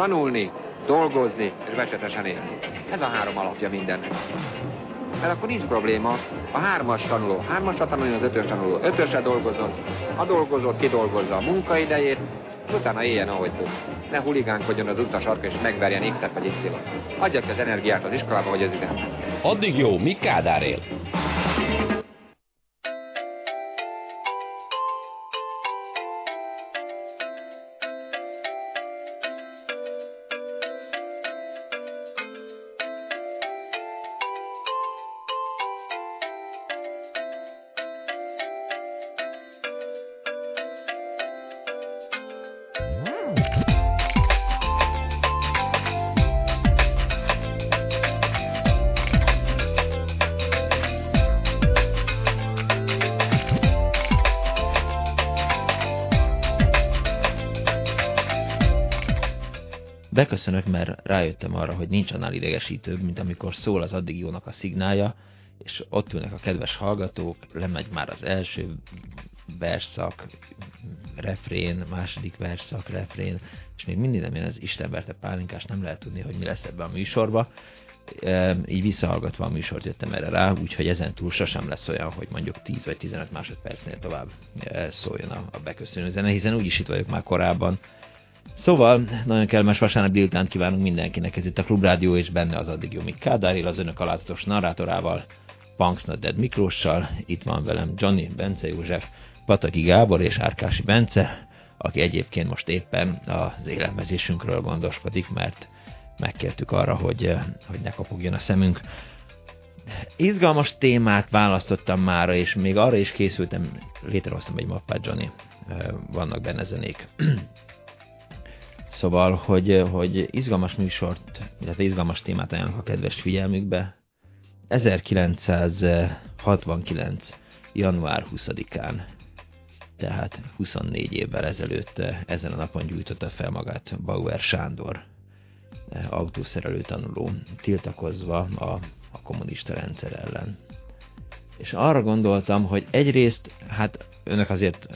tanulni, dolgozni és becsetesen élni. Ez a három alapja mindennek. Mert akkor nincs probléma. A hármas tanuló, hármasra tanulni az ötös tanuló, ötösre dolgozott, a dolgozó kidolgozza a munkaidejét, utána éljen, ahogy tud. Ne huligánkodjon az utca sarka és megverjen X-et vagy Y-t. Adja ki az energiát az iskolába vagy az idegenbe. Addig jó, mi Kádár él? Rájöttem arra, hogy nincs annál idegesítőbb, mint amikor szól az addig jónak a szignálja, és ott ülnek a kedves hallgatók, lemegy már az első verszak, refrén, második verszak, refrén, és még mindig nem jön az Istenverte pálinkás, nem lehet tudni, hogy mi lesz ebben a műsorba. E, így visszahallgatva a műsort jöttem erre rá, úgyhogy ezen túl sosem lesz olyan, hogy mondjuk 10 vagy 15 másodpercnél tovább e, szóljon a, a beköszönő zene, hiszen úgyis itt vagyok már korábban, Szóval, nagyon kellemes vasárnap délután kívánunk mindenkinek, ez itt a Klubrádió és benne az addig jó, Kádáril, az önök alázatos narrátorával, Punks Not Dead Miklóssal, itt van velem Johnny, Bence József, Pataki Gábor és Árkási Bence, aki egyébként most éppen az élelmezésünkről gondoskodik, mert megkértük arra, hogy, hogy ne kapogjon a szemünk. Izgalmas témát választottam mára, és még arra is készültem, létrehoztam egy mappát, Johnny, vannak benne zenék. Szóval, hogy, hogy izgalmas műsort, illetve izgalmas témát ajánlok a kedves figyelmükbe. 1969. január 20-án, tehát 24 évvel ezelőtt ezen a napon gyújtotta fel magát Bauer Sándor, autószerelő tanuló, tiltakozva a, a kommunista rendszer ellen. És arra gondoltam, hogy egyrészt, hát önök azért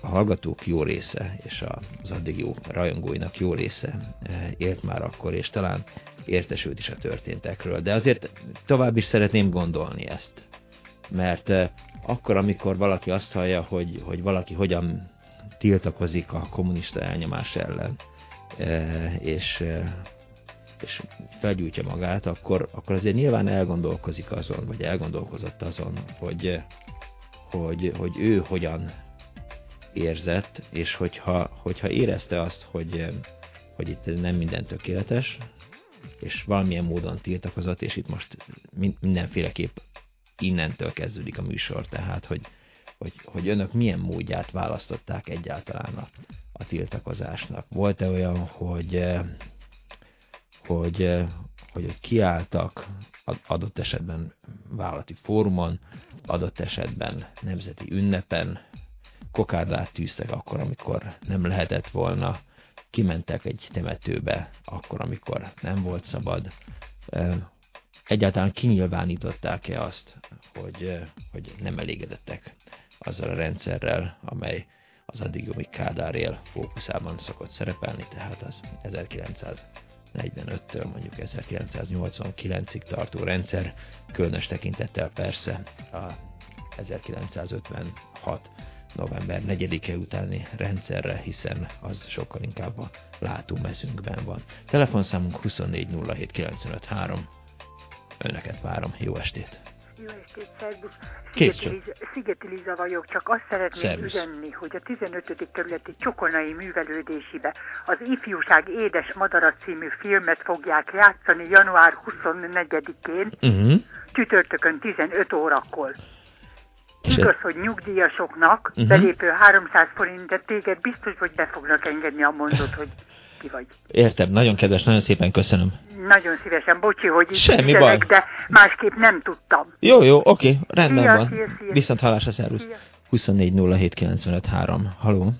a hallgatók jó része, és az addig jó rajongóinak jó része eh, élt már akkor, és talán értesült is a történtekről. De azért tovább is szeretném gondolni ezt. Mert eh, akkor, amikor valaki azt hallja, hogy, hogy valaki hogyan tiltakozik a kommunista elnyomás ellen, eh, és, és felgyújtja magát, akkor, akkor azért nyilván elgondolkozik azon, vagy elgondolkozott azon, hogy, hogy, hogy ő hogyan érzett, és hogyha, hogyha érezte azt, hogy, hogy itt nem minden tökéletes, és valamilyen módon tiltakozott, és itt most mindenféleképp innentől kezdődik a műsor, tehát hogy, hogy, hogy önök milyen módját választották egyáltalán a, a tiltakozásnak. Volt-e olyan, hogy, hogy, hogy, hogy kiálltak adott esetben vállalati fórumon, adott esetben nemzeti ünnepen, kokárdát tűztek akkor, amikor nem lehetett volna, kimentek egy temetőbe akkor, amikor nem volt szabad. Egyáltalán kinyilvánították-e azt, hogy, hogy nem elégedettek azzal a rendszerrel, amely az addig Jobbik Kádár él fókuszában szokott szerepelni, tehát az 1945-től mondjuk 1989-ig tartó rendszer, különös tekintettel persze a 1956 november 4-e utáni rendszerre, hiszen az sokkal inkább a látómezünkben van. Telefonszámunk 2407953. Önöket várom. Jó estét! Jó estét, szervusz! Szigeti, Liza, Szigeti Liza vagyok, csak azt szeretném szervusz. üzenni, hogy a 15. kerületi Csokonai művelődésibe az Ifjúság Édes Madara című filmet fogják játszani január 24-én, uh-huh. Mhm. csütörtökön 15 órakor. Igaz, hogy nyugdíjasoknak uh-huh. belépő 300 forint, de téged biztos, hogy be fognak engedni a mondot, hogy ki vagy. Értem, nagyon kedves, nagyon szépen köszönöm. Nagyon szívesen, bocsi, hogy itt Semmi baj. de másképp nem tudtam. Jó, jó, oké, rendben szia, van. Szia, szia. Viszont hallásra, szervusz. 24 07 Haló?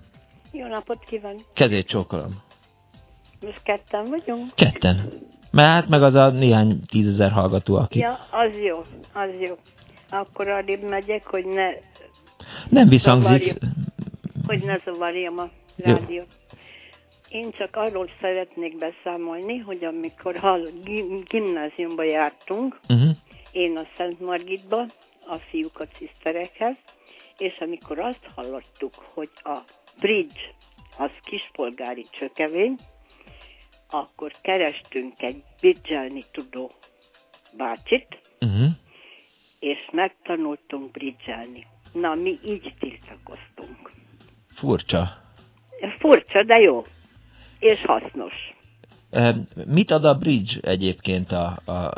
Jó napot kívánok. Kezét csókolom. Most ketten vagyunk? Ketten. Mert meg az a néhány tízezer hallgató, aki... Ja, az jó, az jó akkor arrébb megyek, hogy ne... Nem visszhangzik. Hogy ne zavarjam a rádiót. Én csak arról szeretnék beszámolni, hogy amikor hall, gimnáziumba jártunk, uh-huh. én a Szent Margitba, a fiúk a ciszterekhez, és amikor azt hallottuk, hogy a bridge az kispolgári csökevény, akkor kerestünk egy bridgelni tudó bácsit, uh-huh. És megtanultunk bridgelni. Na, mi így tiltakoztunk. Furcsa. Furcsa, de jó. És hasznos. Mit ad a bridge egyébként a... a...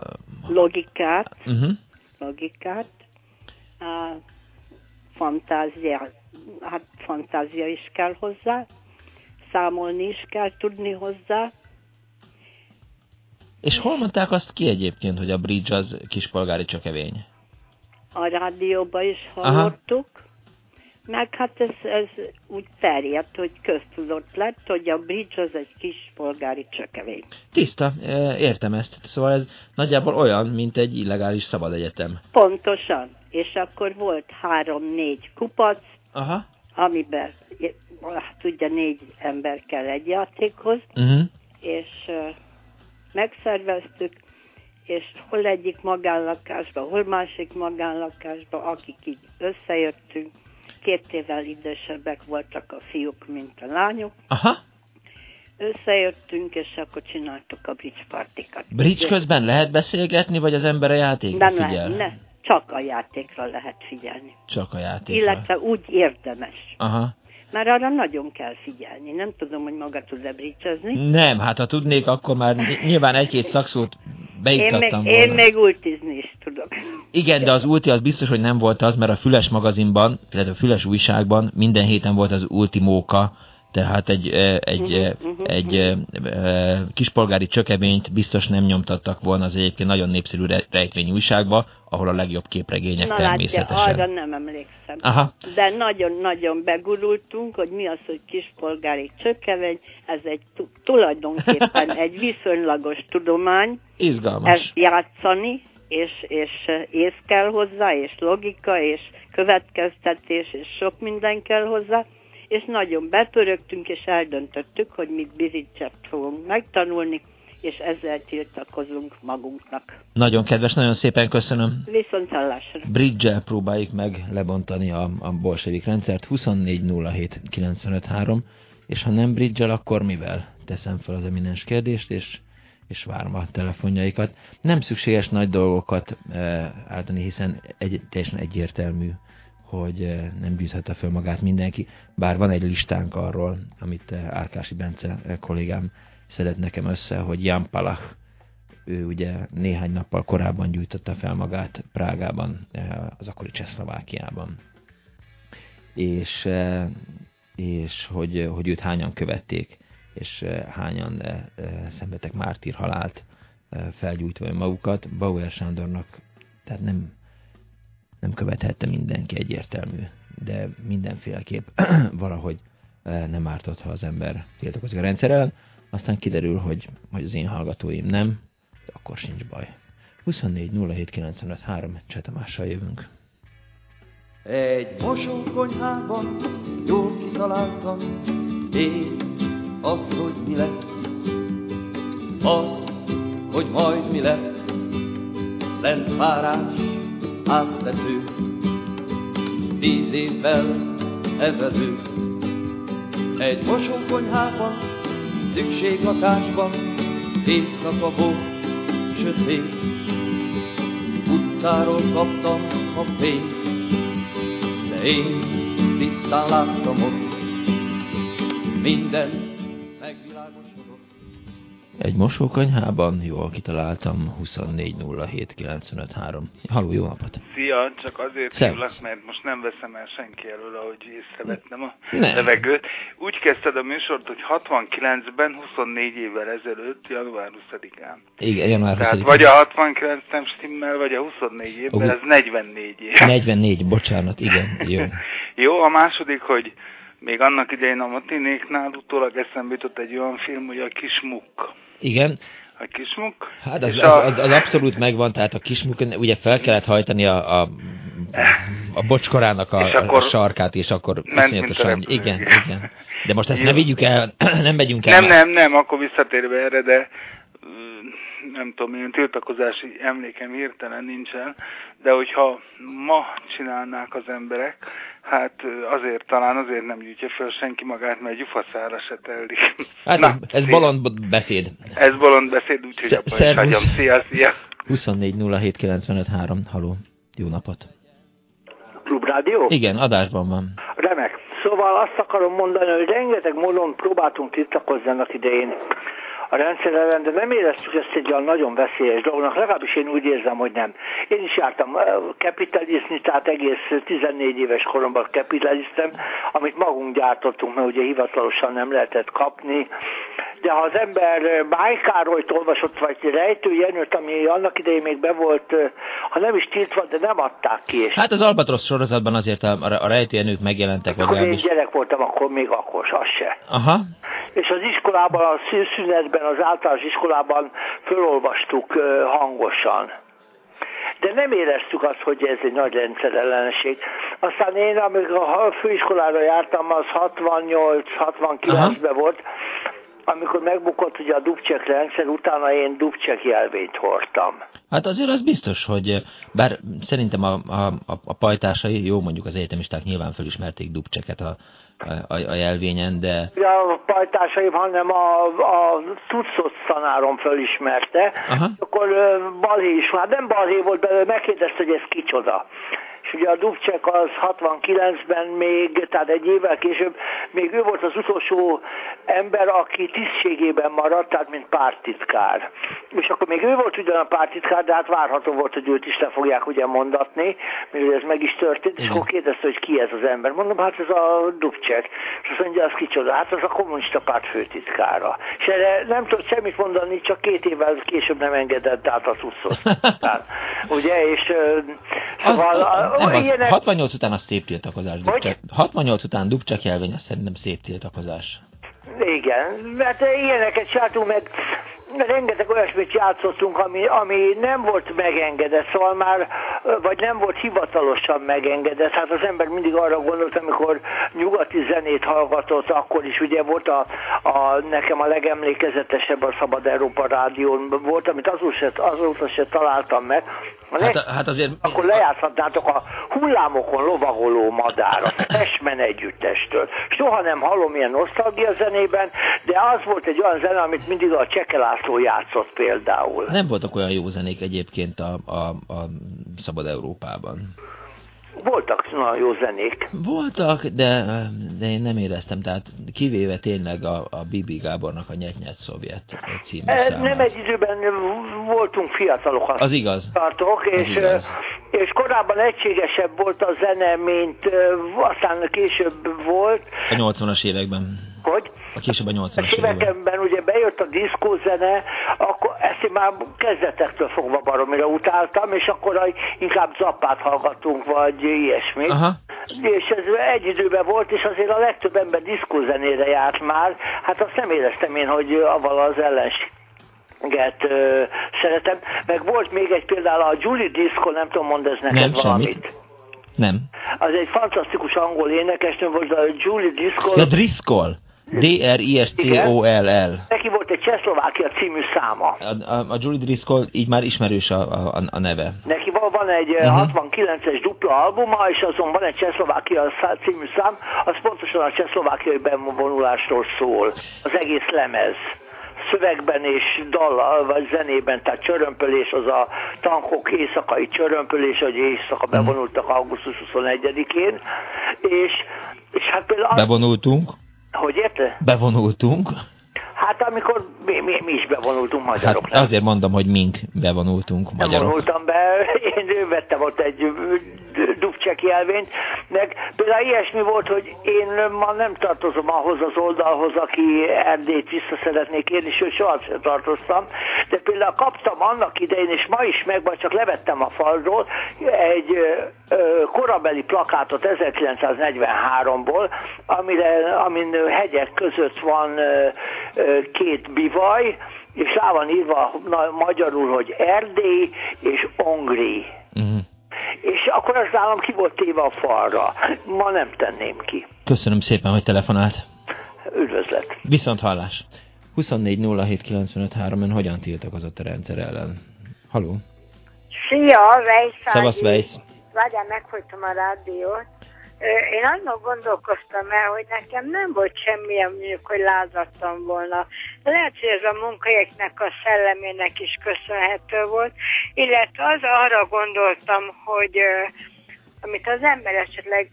Logikát. Uh-huh. Logikát. A fantázia, hát fantázia is kell hozzá. Számolni is kell tudni hozzá. És hol mondták azt ki egyébként, hogy a bridge az kispolgári csökevény? A rádióban is hallottuk. Aha. Meg hát ez, ez úgy terjedt, hogy köztudott lett, hogy a bridge az egy kis polgári csökevény. Tiszta, e, értem ezt. Szóval ez nagyjából olyan, mint egy illegális szabad egyetem. Pontosan. És akkor volt három-négy kupac, Aha. amiben hát ugye négy ember kell egy játékhoz, uh-huh. és megszerveztük, és hol egyik magánlakásba, hol másik magánlakásba, akik így összejöttünk, két évvel idősebbek voltak a fiúk, mint a lányok. Aha. Összejöttünk, és akkor csináltuk a bridge partikat. Bridge közben lehet beszélgetni, vagy az ember a játékra Nem figyel? Lehet, ne, csak a játékra lehet figyelni. Csak a játékra. Illetve úgy érdemes. Aha. Már arra nagyon kell figyelni. Nem tudom, hogy maga tud-e. Nem, hát ha tudnék, akkor már nyilván egy-két szakszót beiktattam én még. Én még ultizni is tudok. Igen, de az ulti az biztos, hogy nem volt az, mert a Füles magazinban, illetve a Füles újságban minden héten volt az ultimóka, tehát egy, egy, uh-huh, uh-huh, egy uh-huh. kispolgári csökevényt biztos nem nyomtattak volna az egyébként nagyon népszerű rejtvény újságba, ahol a legjobb képregények Na természetesen. Látja, arra nem emlékszem. Aha. De nagyon-nagyon begurultunk, hogy mi az, hogy kispolgári csökevény, ez egy tulajdonképpen egy viszonylagos tudomány. Izgalmas. Ezt játszani, és, és ész kell hozzá, és logika, és következtetés, és sok minden kell hozzá és nagyon betörögtünk, és eldöntöttük, hogy mi bizicset fogunk megtanulni, és ezzel tiltakozunk magunknak. Nagyon kedves, nagyon szépen köszönöm. Viszont hallásra. bridge próbáljuk meg lebontani a, a bolsevik rendszert. 2407953, és ha nem bridge akkor mivel? Teszem fel az eminens kérdést, és és várom a telefonjaikat. Nem szükséges nagy dolgokat e, állítani, hiszen egy, teljesen egyértelmű hogy eh, nem bűzhette fel magát mindenki, bár van egy listánk arról, amit eh, Árkási Bence eh, kollégám szedett nekem össze, hogy Jan Palach, ő ugye néhány nappal korábban gyújtotta fel magát Prágában, az akkori Csehszlovákiában. És, és hogy, hogy őt hányan követték, és hányan szenvedtek mártír halált felgyújtva magukat. Bauer Sándornak tehát nem nem követhette mindenki egyértelmű, de mindenféleképp valahogy eh, nem ártott, ha az ember tiltakozik a rendszer ellen. Aztán kiderül, hogy, hogy az én hallgatóim nem, de akkor sincs baj. 24 07 95 3 Csetamással jövünk. Egy mosókonyhában jól kitaláltam én azt, hogy mi lesz, azt, hogy majd mi lesz, lent párás, átvető, tíz évvel ezelőtt. Egy mosókonyhában, szükséglakásban, éjszaka volt, sötét. Utcáról kaptam a fényt, de én tisztán láttam ott minden egy mosókonyhában, jól kitaláltam, 2407953. Halló, jó napot! Szia, csak azért Szerint. hívlak, mert most nem veszem el senki elől, ahogy észrevettem a nem. levegőt. Úgy kezdted a műsort, hogy 69-ben, 24 évvel ezelőtt, január 20-án. Igen, január 20-án. Tehát vagy a 69 nem stimmel, vagy a 24 évben, ez 44 év. 44, bocsánat, igen, jó. jó, a második, hogy még annak idején a Matinéknál utólag eszembe jutott egy olyan film, hogy a Kis Mukk. Igen. A kismuk. Hát az, az, az, az abszolút megvan, tehát a kismuk, ugye fel kellett hajtani a, a, a bocskorának a, a sarkát, és akkor iszonyatosan... Igen, igen. De most ezt Jó. ne vigyük el, nem megyünk el. Nem, már. nem, nem, akkor visszatérve erre, de nem tudom, milyen tiltakozási emlékem hirtelen nincsen, de hogyha ma csinálnák az emberek, hát azért talán azért nem gyűjtje fel senki magát, mert gyufaszára se telik. Hát Na, ez, ez bolond beszéd. Ez bolond beszéd, úgyhogy abban is hagyom. Szia, szia! 24 haló, jó napot! Klubrádió? Igen, adásban van. Remek. Szóval azt akarom mondani, hogy rengeteg módon próbáltunk tiltakozni annak idején a rendszer ellen, de nem éreztük ezt egy olyan nagyon veszélyes dolognak, legalábbis én úgy érzem, hogy nem. Én is jártam kapitalizni, tehát egész 14 éves koromban kapitaliztem, amit magunk gyártottunk, mert ugye hivatalosan nem lehetett kapni, de ha az ember Bájkárolyt olvasott, vagy Rejtő Jenőt, ami annak idején még be volt, ha nem is tiltva, de nem adták ki. És hát az Albatrosz sorozatban azért a, a Rejtő Jenők megjelentek. Akkor én gyerek voltam, akkor még akkor az se. Aha. És az iskolában, a szűnszünetben, az általános iskolában fölolvastuk hangosan de nem éreztük azt, hogy ez egy nagy rendszerellenség. Aztán én, amikor a főiskolára jártam, az 68-69-ben volt, amikor megbukott ugye a Dubcsek rendszer, utána én Dubcsek jelvényt hordtam. Hát azért az biztos, hogy bár szerintem a, a, a, pajtásai, jó mondjuk az egyetemisták nyilván felismerték Dubcseket a, a, a jelvényen, de... Ja, a pajtásaim, hanem a, a Tucot tanárom felismerte, Aha. akkor balhé is, hát nem balhé volt belőle, megkérdezte, hogy ez kicsoda és ugye a Dubcsek az 69-ben még, tehát egy évvel később, még ő volt az utolsó ember, aki tisztségében maradt, tehát mint pártitkár. És akkor még ő volt ugyan a pártitkár, de hát várható volt, hogy őt is le fogják ugye mondatni, mert ez meg is történt, és akkor kérdezte, hogy ki ez az ember. Mondom, hát ez a Dubcsek. És azt mondja, az kicsoda, hát az a kommunista párt főtitkára. És erre nem tudott semmit mondani, csak két évvel később nem engedett át a cuccot. ugye, és szóval, nem, az ilyenek... 68 után az szép tiltakozás. Dubcsek. 68 után Dubcsek jelvény, az szerintem szép tiltakozás. Igen, mert ilyeneket csináltunk meg, rengeteg olyasmit játszottunk, ami, ami nem volt megengedett, szóval már, vagy nem volt hivatalosan megengedett. Hát az ember mindig arra gondolt, amikor nyugati zenét hallgatott, akkor is ugye volt a, a nekem a legemlékezetesebb a Szabad Európa Rádión volt, amit azóta se, azóta se találtam meg. Hát, hát azért... Akkor lejátszhatnátok a hullámokon lovagoló madár, a Esmen együttestől. Soha nem hallom ilyen nosztalgia zenében, de az volt egy olyan zene, amit mindig a Csekelász László játszott például. Nem voltak olyan jó zenék egyébként a, a, a Szabad Európában. Voltak nagyon jó zenék. Voltak, de, de én nem éreztem, tehát kivéve tényleg a, a Bibi Gábornak a Nyet-Nyet Szovjet című e, Nem egy időben voltunk fiatalok. Az igaz. Tartok, és, igaz. és korábban egységesebb volt a zene, mint aztán később volt. A 80-as években. Hogy? A később a 80-as években. ugye bejött a diszkózene, akkor ezt én már kezdetektől fogva baromira utáltam, és akkor inkább zappát hallgattunk, vagy ilyesmi. Aha. És ez egy időben volt, és azért a legtöbb ember diszkózenére járt már, hát azt nem éreztem én, hogy avval az ellenség Get, uh, szeretem. Meg volt még egy például a Julie Disco, nem tudom, mond ez neked nem, valamit. Semmit. Nem. Az egy fantasztikus angol énekesnő volt, a Julie Driscoll. Ja, Driscoll. D-R-I-S-C-O-L-L. Neki volt egy Csehszlovákia című száma. A, a, a Julie Driscoll így már ismerős a, a, a neve. Neki van, van egy uh-huh. Mhm. 69-es dupla albuma, és azon van egy Csehszlovákia című szám, az pontosan a csehszlovákiai bevonulásról szól. Az egész lemez szövegben és dal vagy zenében, tehát csörömpölés az a tankok éjszakai csörömpölés, hogy éjszaka mhm. bevonultak augusztus 21-én, és, és hát például... Bevonultunk? Hogy érte? Bevonultunk. Hát amikor mi, mi, mi is bevonultunk magyarok. Hát azért mondom, hogy mink bevonultunk magyarok. Nem vonultam be, én vettem ott egy dubcsek jelvényt, meg például ilyesmi volt, hogy én ma nem tartozom ahhoz az oldalhoz, aki Erdélyt vissza szeretnék érni, sőt sohasem tartoztam, de például kaptam annak idején, és ma is meg, vagy csak levettem a falról, egy korabeli plakátot 1943-ból, amire, amin hegyek között van két bivaj, és rá van írva magyarul, hogy Erdély és Ongri. Uh-huh és akkor az állam ki volt téve a falra. Ma nem tenném ki. Köszönöm szépen, hogy telefonált. Üdvözlet. Viszont hallás. 24 ön hogyan tiltakozott a rendszer ellen? Haló? Szia, Weiss. Szavasz, Weiss. Várjál, megfogytam a rádiót. Én annak gondolkoztam el, hogy nekem nem volt semmilyen mondjuk, hogy lázadtam volna. Lehet, hogy ez a munkahelyeknek a szellemének is köszönhető volt, illetve az arra gondoltam, hogy amit az ember esetleg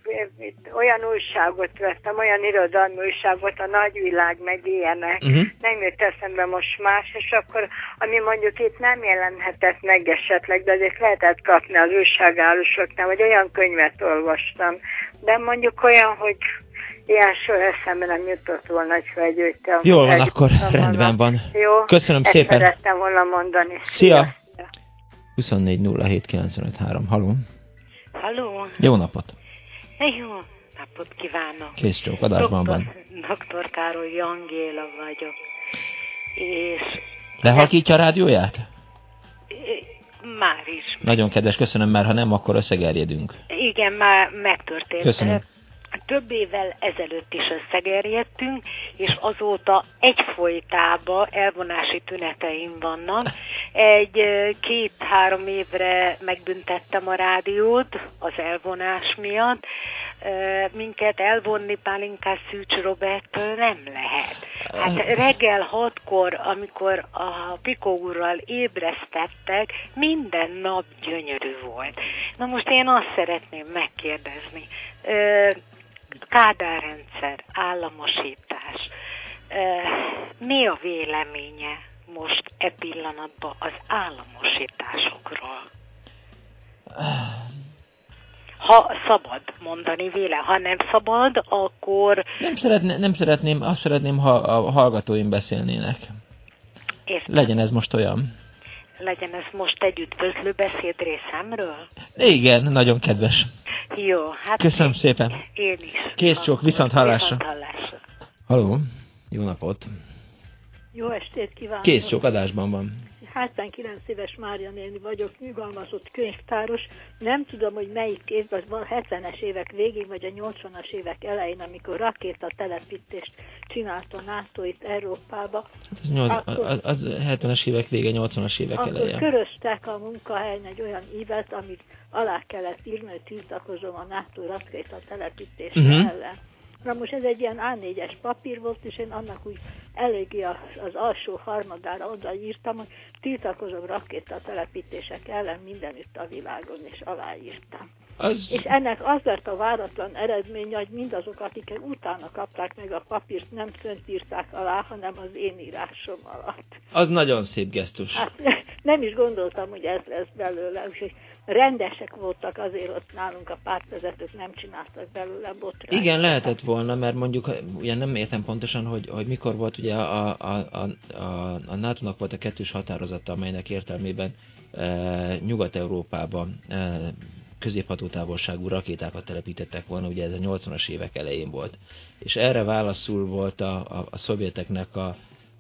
olyan újságot vettem, olyan irodalmi újságot, a nagyvilág, meg ilyenek, uh-huh. nem jött eszembe most más, és akkor, ami mondjuk itt nem jelenhetett meg esetleg, de azért lehetett kapni az újságárusoknál, vagy olyan könyvet olvastam, de mondjuk olyan, hogy ilyen soha eszembe nem jutott volna, hogy felgyűjtem. Jól van, akkor rendben van. Jó, Köszönöm ezt szépen. szerettem volna mondani. Szia! 24 Haló! Halló! Jó napot! Jó napot kívánok! Kész csók, adásban Doktor, van. Dr. Károly Angéla vagyok. És... Lehalkítja a rádióját? Már is. Nagyon kedves, köszönöm, mert ha nem, akkor összegerjedünk. Igen, már megtörtént. Köszönöm. Több évvel ezelőtt is összegerjedtünk, és azóta egyfolytában elvonási tüneteim vannak. Egy két-három évre megbüntettem a rádiót az elvonás miatt. Minket elvonni Pálinkás Szűcs Roberttől nem lehet. Hát reggel hatkor, amikor a Pikó úrral ébresztettek, minden nap gyönyörű volt. Na most én azt szeretném megkérdezni. Kádárrendszer, államosítás. Mi a véleménye most e pillanatban az államosításokról? Ha szabad mondani véle, ha nem szabad, akkor... Nem, szeretné, nem szeretném, azt szeretném, ha a hallgatóim beszélnének. Értem. Legyen ez most olyan. Legyen ez most egy üdvözlő beszéd részemről? Igen, nagyon kedves. Jó, hát... Köszönöm szépen. Én is. Kész csók, viszont hallásra. Viszont hallásra. Haló, jó napot. Jó estét kívánok! Kész csók, adásban van. 79 éves Mária néni vagyok, nyugalmazott könyvtáros. Nem tudom, hogy melyik évben, van 70-es évek végén, vagy a 80-as évek elején, amikor rakéta telepítést csinált a NATO itt Európába. Hát az, 8, akkor, az, az 70-es évek vége, 80-as évek akkor eleje. Köröztek a munkahelyen egy olyan ívet, amit alá kellett írni, hogy tiltakozom a NATO rakéta telepítése uh-huh. ellen. Na most ez egy ilyen A4-es papír volt, és én annak úgy eléggé az, alsó harmadára oda írtam, hogy tiltakozom rakéta telepítések ellen mindenütt a világon, és aláírtam. Az... És ennek az lett a váratlan eredménye, hogy mindazok, akik utána kapták meg a papírt, nem fönt írták alá, hanem az én írásom alatt. Az nagyon szép gesztus. Hát nem is gondoltam, hogy ez lesz belőle, úgyhogy rendesek voltak azért ott nálunk a pártvezetők, nem csináltak belőle botrányt. Igen, lehetett volna, mert mondjuk, ugye nem értem pontosan, hogy, hogy mikor volt ugye a, a, a, a, a NATO-nak volt a kettős határozata, amelynek értelmében e, Nyugat-Európában e, középhatótávolságú rakétákat telepítettek volna, ugye ez a 80-as évek elején volt. És erre válaszul volt a, a, a szovjeteknek a,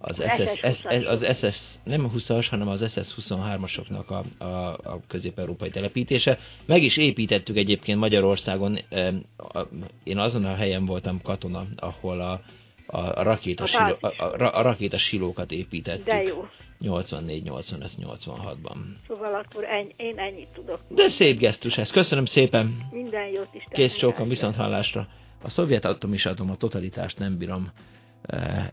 az SS, SS, az SS, nem a 20-as, hanem az SS-23-asoknak a, a, a közép-európai telepítése. Meg is építettük egyébként Magyarországon, én azon a helyen voltam katona, ahol a, a, a, rakéta, siló, a, a, a rakéta silókat építettük. De jó. 84, 85, 86-ban. Szóval akkor ennyi, én ennyit tudok. De szép gesztus ez. Köszönöm szépen. Minden jót is. Kész csókom, viszont hallásra. A szovjet atomisatom a totalitást nem bírom.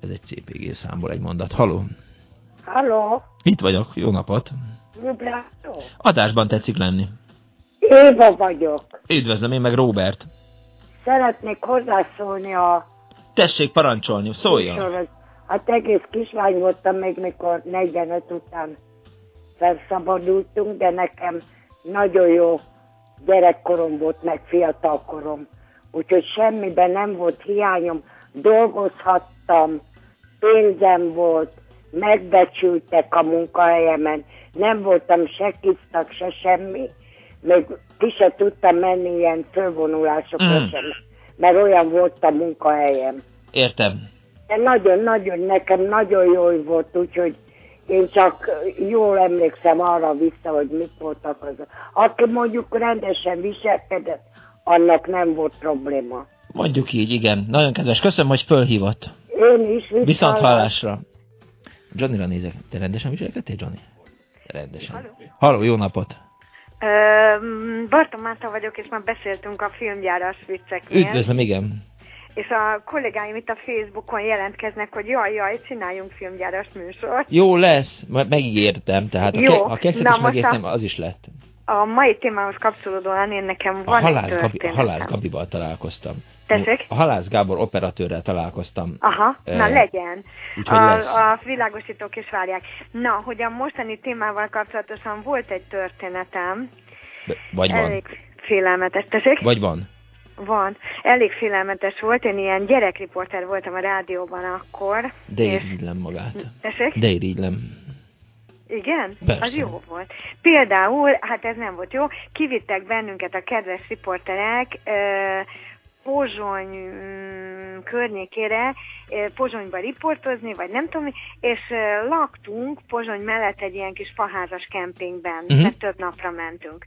Ez egy CPG számból egy mondat. Haló! Halló! Itt vagyok, jó napot! Vibrátó? Adásban tetszik lenni. Éva vagyok. Üdvözlöm, én meg Robert. Szeretnék hozzászólni a... Tessék parancsolni, szóljon! Hát egész kislány voltam még, mikor 45 után felszabadultunk, de nekem nagyon jó gyerekkorom volt, meg fiatalkorom. Úgyhogy semmiben nem volt hiányom, dolgozhattam, pénzem volt, megbecsültek a munkahelyemen, nem voltam se kisztak, se semmi, még ki se tudtam menni ilyen fölvonulásokra mm. sem, mert olyan volt a munkahelyem. Értem. De nagyon-nagyon, nekem nagyon jó volt, úgyhogy én csak jól emlékszem arra vissza, hogy mit voltak az. Aki mondjuk rendesen viselkedett, annak nem volt probléma. Mondjuk így, igen. Nagyon kedves. Köszönöm, hogy fölhívott. Én is. Viszont hallásra. Johnnyra nézek. Te rendesen viselkedtél, Johnny? Rendesen. Halló, Halló jó napot! Barton Márta vagyok, és már beszéltünk a filmgyáras vicceknél. Üdvözlöm, igen. És a kollégáim itt a Facebookon jelentkeznek, hogy jaj, jaj, csináljunk filmgyáras műsort. Jó lesz, megígértem, tehát Jó. a, ke- a kekszet is megértem, az is lett. A mai témához kapcsolódóan én nekem van a Halász, Gabi, a Halász Gabival találkoztam. Tessék? A Halász Gábor operatőrrel találkoztam. Aha, e, na legyen. A, a világosítók is várják. Na, hogy a mostani témával kapcsolatosan volt egy történetem. Vagy van. Elég félelmetes. Tessék? Vagy van. Van. Elég félelmetes volt. Én ilyen gyerekriporter voltam a rádióban akkor. De irigylem magát. Tessék? De irigylem. Igen? Persze. Az jó volt. Például, hát ez nem volt jó, kivittek bennünket a kedves riporterek, Pozsony mm, környékére, Pozsonyba riportozni, vagy nem tudom, és laktunk Pozsony mellett egy ilyen kis faházas kempingben, uh-huh. mert több napra mentünk.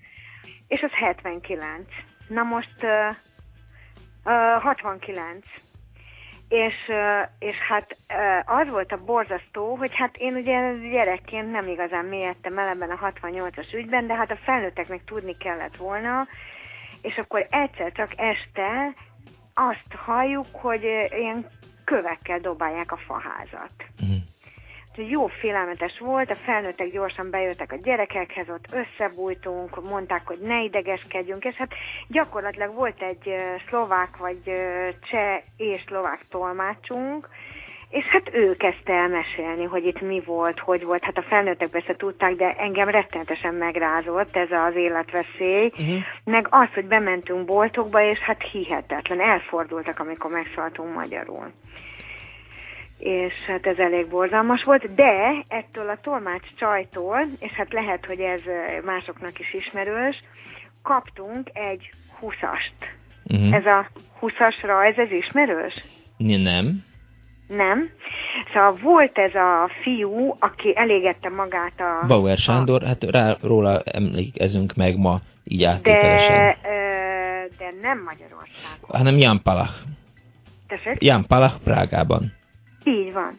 És az 79. Na most uh, uh, 69. És, és hát az volt a borzasztó, hogy hát én ugye gyerekként nem igazán mélyedtem el ebben a 68-as ügyben, de hát a felnőtteknek tudni kellett volna, és akkor egyszer csak este azt halljuk, hogy ilyen kövekkel dobálják a faházat. Mm. Jó félelmetes volt, a felnőttek gyorsan bejöttek a gyerekekhez, ott összebújtunk, mondták, hogy ne idegeskedjünk, és hát gyakorlatilag volt egy szlovák vagy cseh és szlovák tolmácsunk, és hát ő kezdte elmesélni, hogy itt mi volt, hogy volt. Hát a felnőttek persze tudták, de engem rettenetesen megrázott ez az életveszély. Uh-huh. Meg az, hogy bementünk boltokba, és hát hihetetlen. Elfordultak, amikor megszóltunk magyarul. És hát ez elég borzalmas volt, de ettől a tolmács csajtól, és hát lehet, hogy ez másoknak is ismerős, kaptunk egy huszast. Uh-huh. Ez a huszas rajz, ez ismerős? Nem. Nem. Szóval volt ez a fiú, aki elégette magát a... Bauer Sándor, a... hát rá, róla emlékezünk meg ma, így áttételesen. De, de nem Magyarországon. Hanem Jan Palach. Tessék? Jan Palach Prágában. Így van.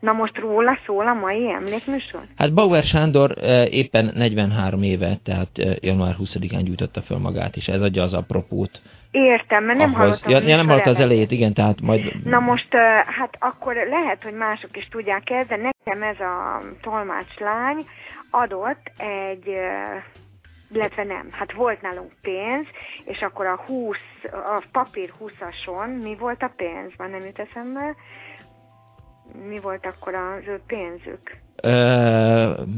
Na most róla szól a mai emlékműsor? Hát Bauer Sándor éppen 43 éve, tehát január 20-án gyújtotta föl magát, és ez adja az apropót, Értem, mert nem ahhoz. hallottam. Ja, ja, nem hallottam az elejét, igen, tehát majd... Na most, hát akkor lehet, hogy mások is tudják ezt, de nekem ez a tolmácslány adott egy, illetve nem, hát volt nálunk pénz, és akkor a 20, a papír 20-ason mi volt a pénz? Már nem jut eszembe. Mi volt akkor az ő pénzük?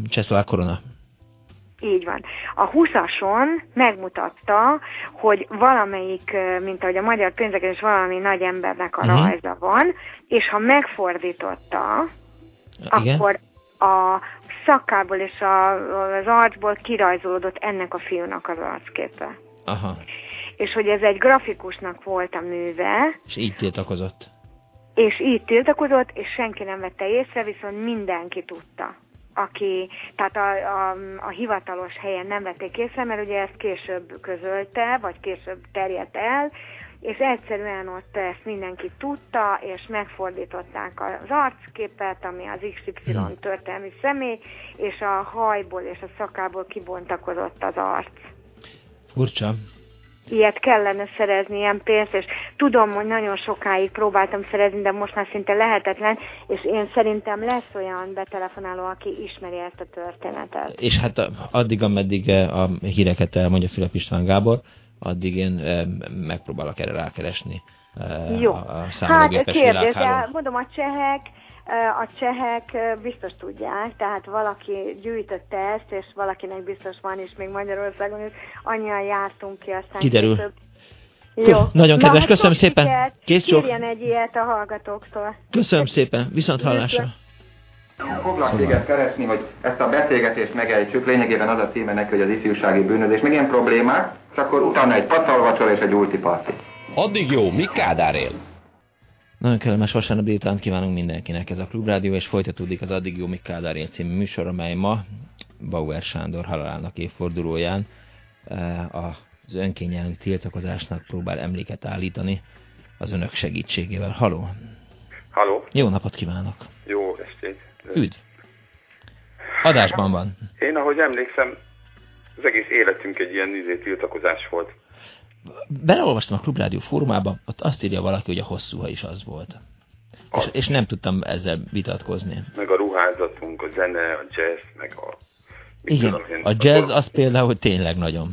Csehszlovák korona. Így van. A 20-ason megmutatta, hogy valamelyik, mint ahogy a magyar pénzeken is valami nagy embernek a uh-huh. rajza van, és ha megfordította, Igen? akkor a szakából és a, az arcból kirajzolódott ennek a fiúnak az arcképe. Aha. És hogy ez egy grafikusnak volt a műve. És így tiltakozott. És így tiltakozott, és senki nem vette észre, viszont mindenki tudta. Aki, tehát a, a, a hivatalos helyen nem vették észre, mert ugye ezt később közölte, vagy később terjedt el, és egyszerűen ott ezt mindenki tudta, és megfordították az arcképet, ami az XY történelmi személy, és a hajból és a szakából kibontakozott az arc. Furcsa ilyet kellene szerezni, ilyen pénzt, és tudom, hogy nagyon sokáig próbáltam szerezni, de most már szinte lehetetlen, és én szerintem lesz olyan betelefonáló, aki ismeri ezt a történetet. És hát addig, ameddig eh, a híreket elmondja Filip István Gábor, addig én eh, megpróbálok erre rákeresni. Eh, Jó. A hát kérdés, mondom, a csehek, a csehek biztos tudják, tehát valaki gyűjtötte ezt, és valakinek biztos van is még Magyarországon, és annyian jártunk ki, aztán Kiderül. Jó. Nagyon kedves, Na, hát köszönöm szépen. Kész csók. egy ilyet a hallgatóktól. Köszönöm szépen, viszont hallásra. Foglak téged keresni, hogy ezt a beszélgetést megejtsük, lényegében az a címe neki, hogy az ifjúsági bűnözés, meg ilyen problémák, és akkor utána egy pacalvacsor és egy ultiparti. Addig jó, mi Kádár él? Nagyon kellemes vasárnap délután kívánunk mindenkinek. Ez a Klubrádió, és folytatódik az Addig Jó Mik Kádár című műsor, amely ma Bauer Sándor halálának évfordulóján eh, az önkényelmi tiltakozásnak próbál emléket állítani az önök segítségével. Haló! Halló? Jó napot kívánok! Jó estét! Üdv! Adásban van. Én, ahogy emlékszem, az egész életünk egy ilyen izé tiltakozás volt. Beleolvastam a Klubrádió fórumába, ott azt írja valaki, hogy a hosszúha is az volt. És, és nem tudtam ezzel vitatkozni. Meg a ruházatunk, a zene, a jazz, meg a... Igen, tudom, a jazz a az például tényleg nagyon.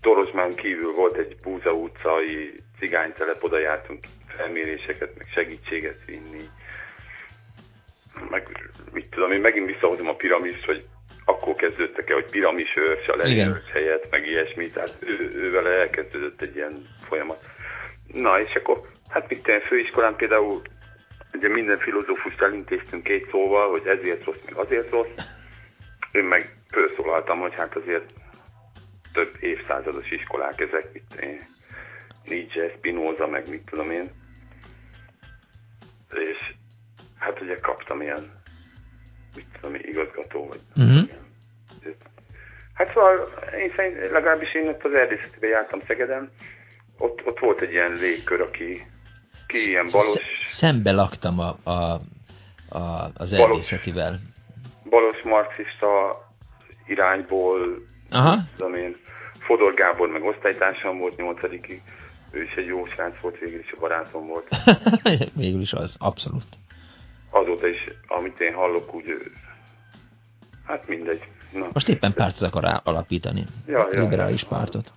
Torozsmán kívül volt egy Búza utcai cigánytelep, oda jártunk felméréseket, meg segítséget vinni. Meg, mit tudom, én megint visszahozom a piramis, hogy akkor kezdődtek el, hogy piramis őrs, a Lenin helyett, meg ilyesmi, tehát ő, ővel elkezdődött egy ilyen folyamat. Na, és akkor, hát mit tenni, főiskolán például ugye minden filozófust elintéztünk két szóval, hogy ezért rossz, meg azért rossz. Én meg felszólaltam, hogy hát azért több évszázados iskolák ezek, mit én, Nietzsche, Spinoza, meg mit tudom én. És hát ugye kaptam ilyen, mit tudom igazgató, vagy uh-huh. Hát szóval én szerint, legalábbis én ott az erdészetbe jártam Szegeden, ott, ott volt egy ilyen légkör, aki ki ilyen balos... Szembe laktam a, a, a, az erdészetivel. Balos marxista irányból, Aha. tudom én, Fodor Gábor meg osztálytársam volt nyolcadikig, ő is egy jó srác volt, végül is a barátom volt. végül is az, abszolút. Azóta is, amit én hallok, úgy, hát mindegy. Na. Most éppen pártot akar alapítani. Ja, ja, Liberális ja. pártot.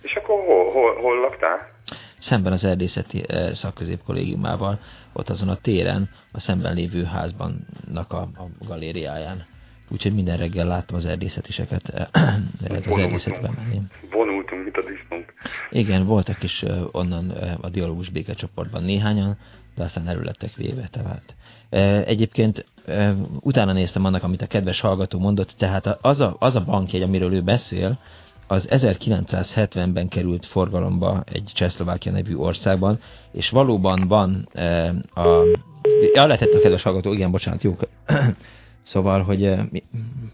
És akkor hol, hol, hol laktál? Szemben az erdészeti szakközépkollégiumával, ott azon a téren, a szemben lévő házban a, a galériáján. Úgyhogy minden reggel láttam az erdészetiseket, lehet az erdészetbe menni. Vonultunk, mint a disznók. Igen, voltak is onnan a dialógus békecsoportban néhányan, de aztán erről lettek véve. Tehát. Egyébként utána néztem annak, amit a kedves hallgató mondott, tehát az a, az a bankjegy, amiről ő beszél, az 1970-ben került forgalomba egy Csehszlovákia nevű országban, és valóban van a... Ja, lehetett a kedves hallgató, igen, bocsánat, jó, Szóval, hogy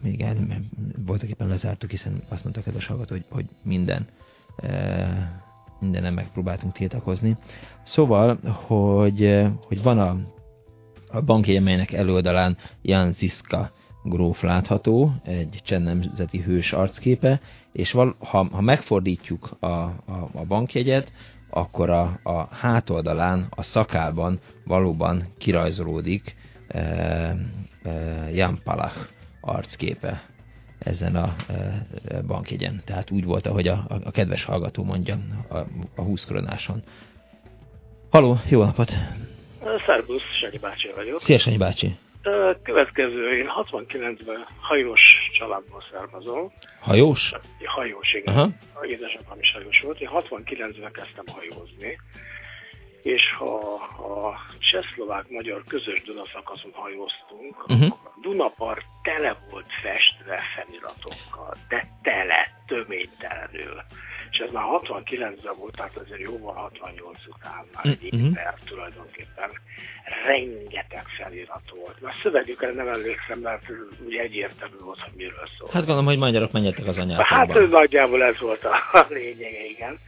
igen, voltak éppen lezártuk, hiszen azt mondta a kedves hallgató, hogy, hogy minden mindenem megpróbáltunk tiltakozni. Szóval, hogy, hogy van a, a bankjegyemeinek előoldalán Jan Ziska gróf látható, egy csend nemzeti hős arcképe, és val, ha, ha megfordítjuk a, a, a bankjegyet, akkor a, a hátoldalán, a szakában valóban kirajzolódik Jan Palach arcképe ezen a bankjegyen. Tehát úgy volt, ahogy a, a kedves hallgató mondja a, a 20 koronáson. Haló, jó napot! Szerbusz, Sanyi bácsi vagyok. Szia, Sanyi bácsi! Következő, én 69-ben hajós családból származom. Hajós? Hajós, igen. Aha. A édesapám is hajós volt. Én 69-ben kezdtem hajózni és ha a csehszlovák-magyar közös Dunaszakaszon hajóztunk, uh-huh. a Dunapart tele volt festve feliratokkal, de tele, töménytelenül. És ez már 69-ben volt, tehát azért jóval 68 után már egy uh-huh. éver tulajdonképpen rengeteg felirat volt. Már szövegükre nem emlékszem, mert ugye egyértelmű volt, hogy miről szól. Hát gondolom, hogy magyarok menjetek az anyátokban. Hát nagyjából ez volt a lényege, igen.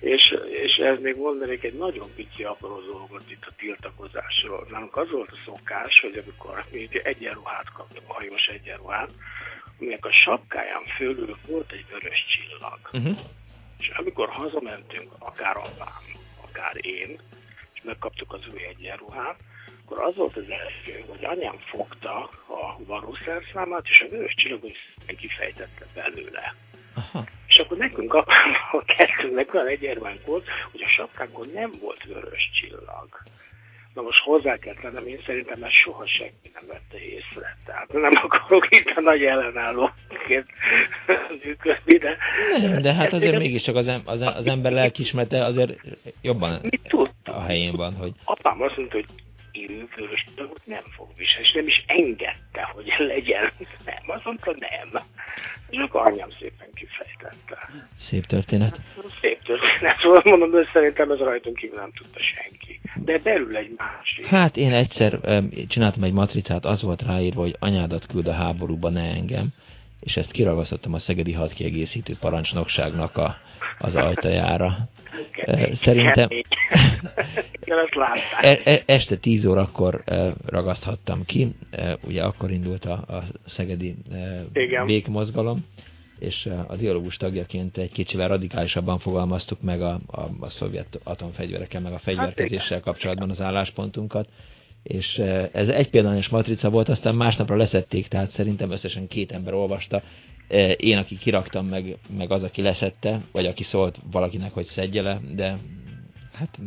És, és ez még mondanék egy nagyon pici apró dolgot itt a tiltakozásról. Nálunk az volt a szokás, hogy amikor mi egyenruhát kaptunk, hajós egyenruhát, aminek a sapkáján fölül volt egy vörös csillag. Uh-huh. És amikor hazamentünk, akár apám, akár én, és megkaptuk az új egyenruhát, akkor az volt az első, hogy anyám fogta a varrószerszámát, és a vörös csillagot kifejtette belőle. Aha. És akkor nekünk a, a kettőnek olyan egyérvánk volt, hogy a sapkánkon nem volt vörös csillag. Na most hozzá kell tennem, én szerintem ezt soha senki nem vette észre. Tehát nem akarok itt a nagy ellenállóként működni, de... Nem, de hát azért mégiscsak az, az, az ember lelkismete azért jobban a helyén van, hogy... Apám azt mondta, hogy élő vörös nem fog viselni, és nem is engedte, hogy legyen. Nem, azt mondta, nem. És akkor anyám szépen kifejtette. Szép történet. Szép történet. Szóval mondom, de szerintem ez rajtunk kívül nem tudta senki. De belül egy másik. Hát én egyszer csináltam egy matricát, az volt ráírva, hogy anyádat küld a háborúba, ne engem. És ezt kiragasztottam a Szegedi hadkiegészítő parancsnokságnak a, az ajtajára. Szerintem e, e, este 10 órakor ragaszthattam ki, ugye akkor indult a, a szegedi békmozgalom, és a dialógus tagjaként egy kicsivel radikálisabban fogalmaztuk meg a, a, a szovjet atomfegyverekkel, meg a fegyverkezéssel kapcsolatban az álláspontunkat, és ez egy példányos matrica volt, aztán másnapra leszették, tehát szerintem összesen két ember olvasta, én, aki kiraktam, meg, meg az, aki leszette, vagy aki szólt valakinek, hogy szedje le, de hát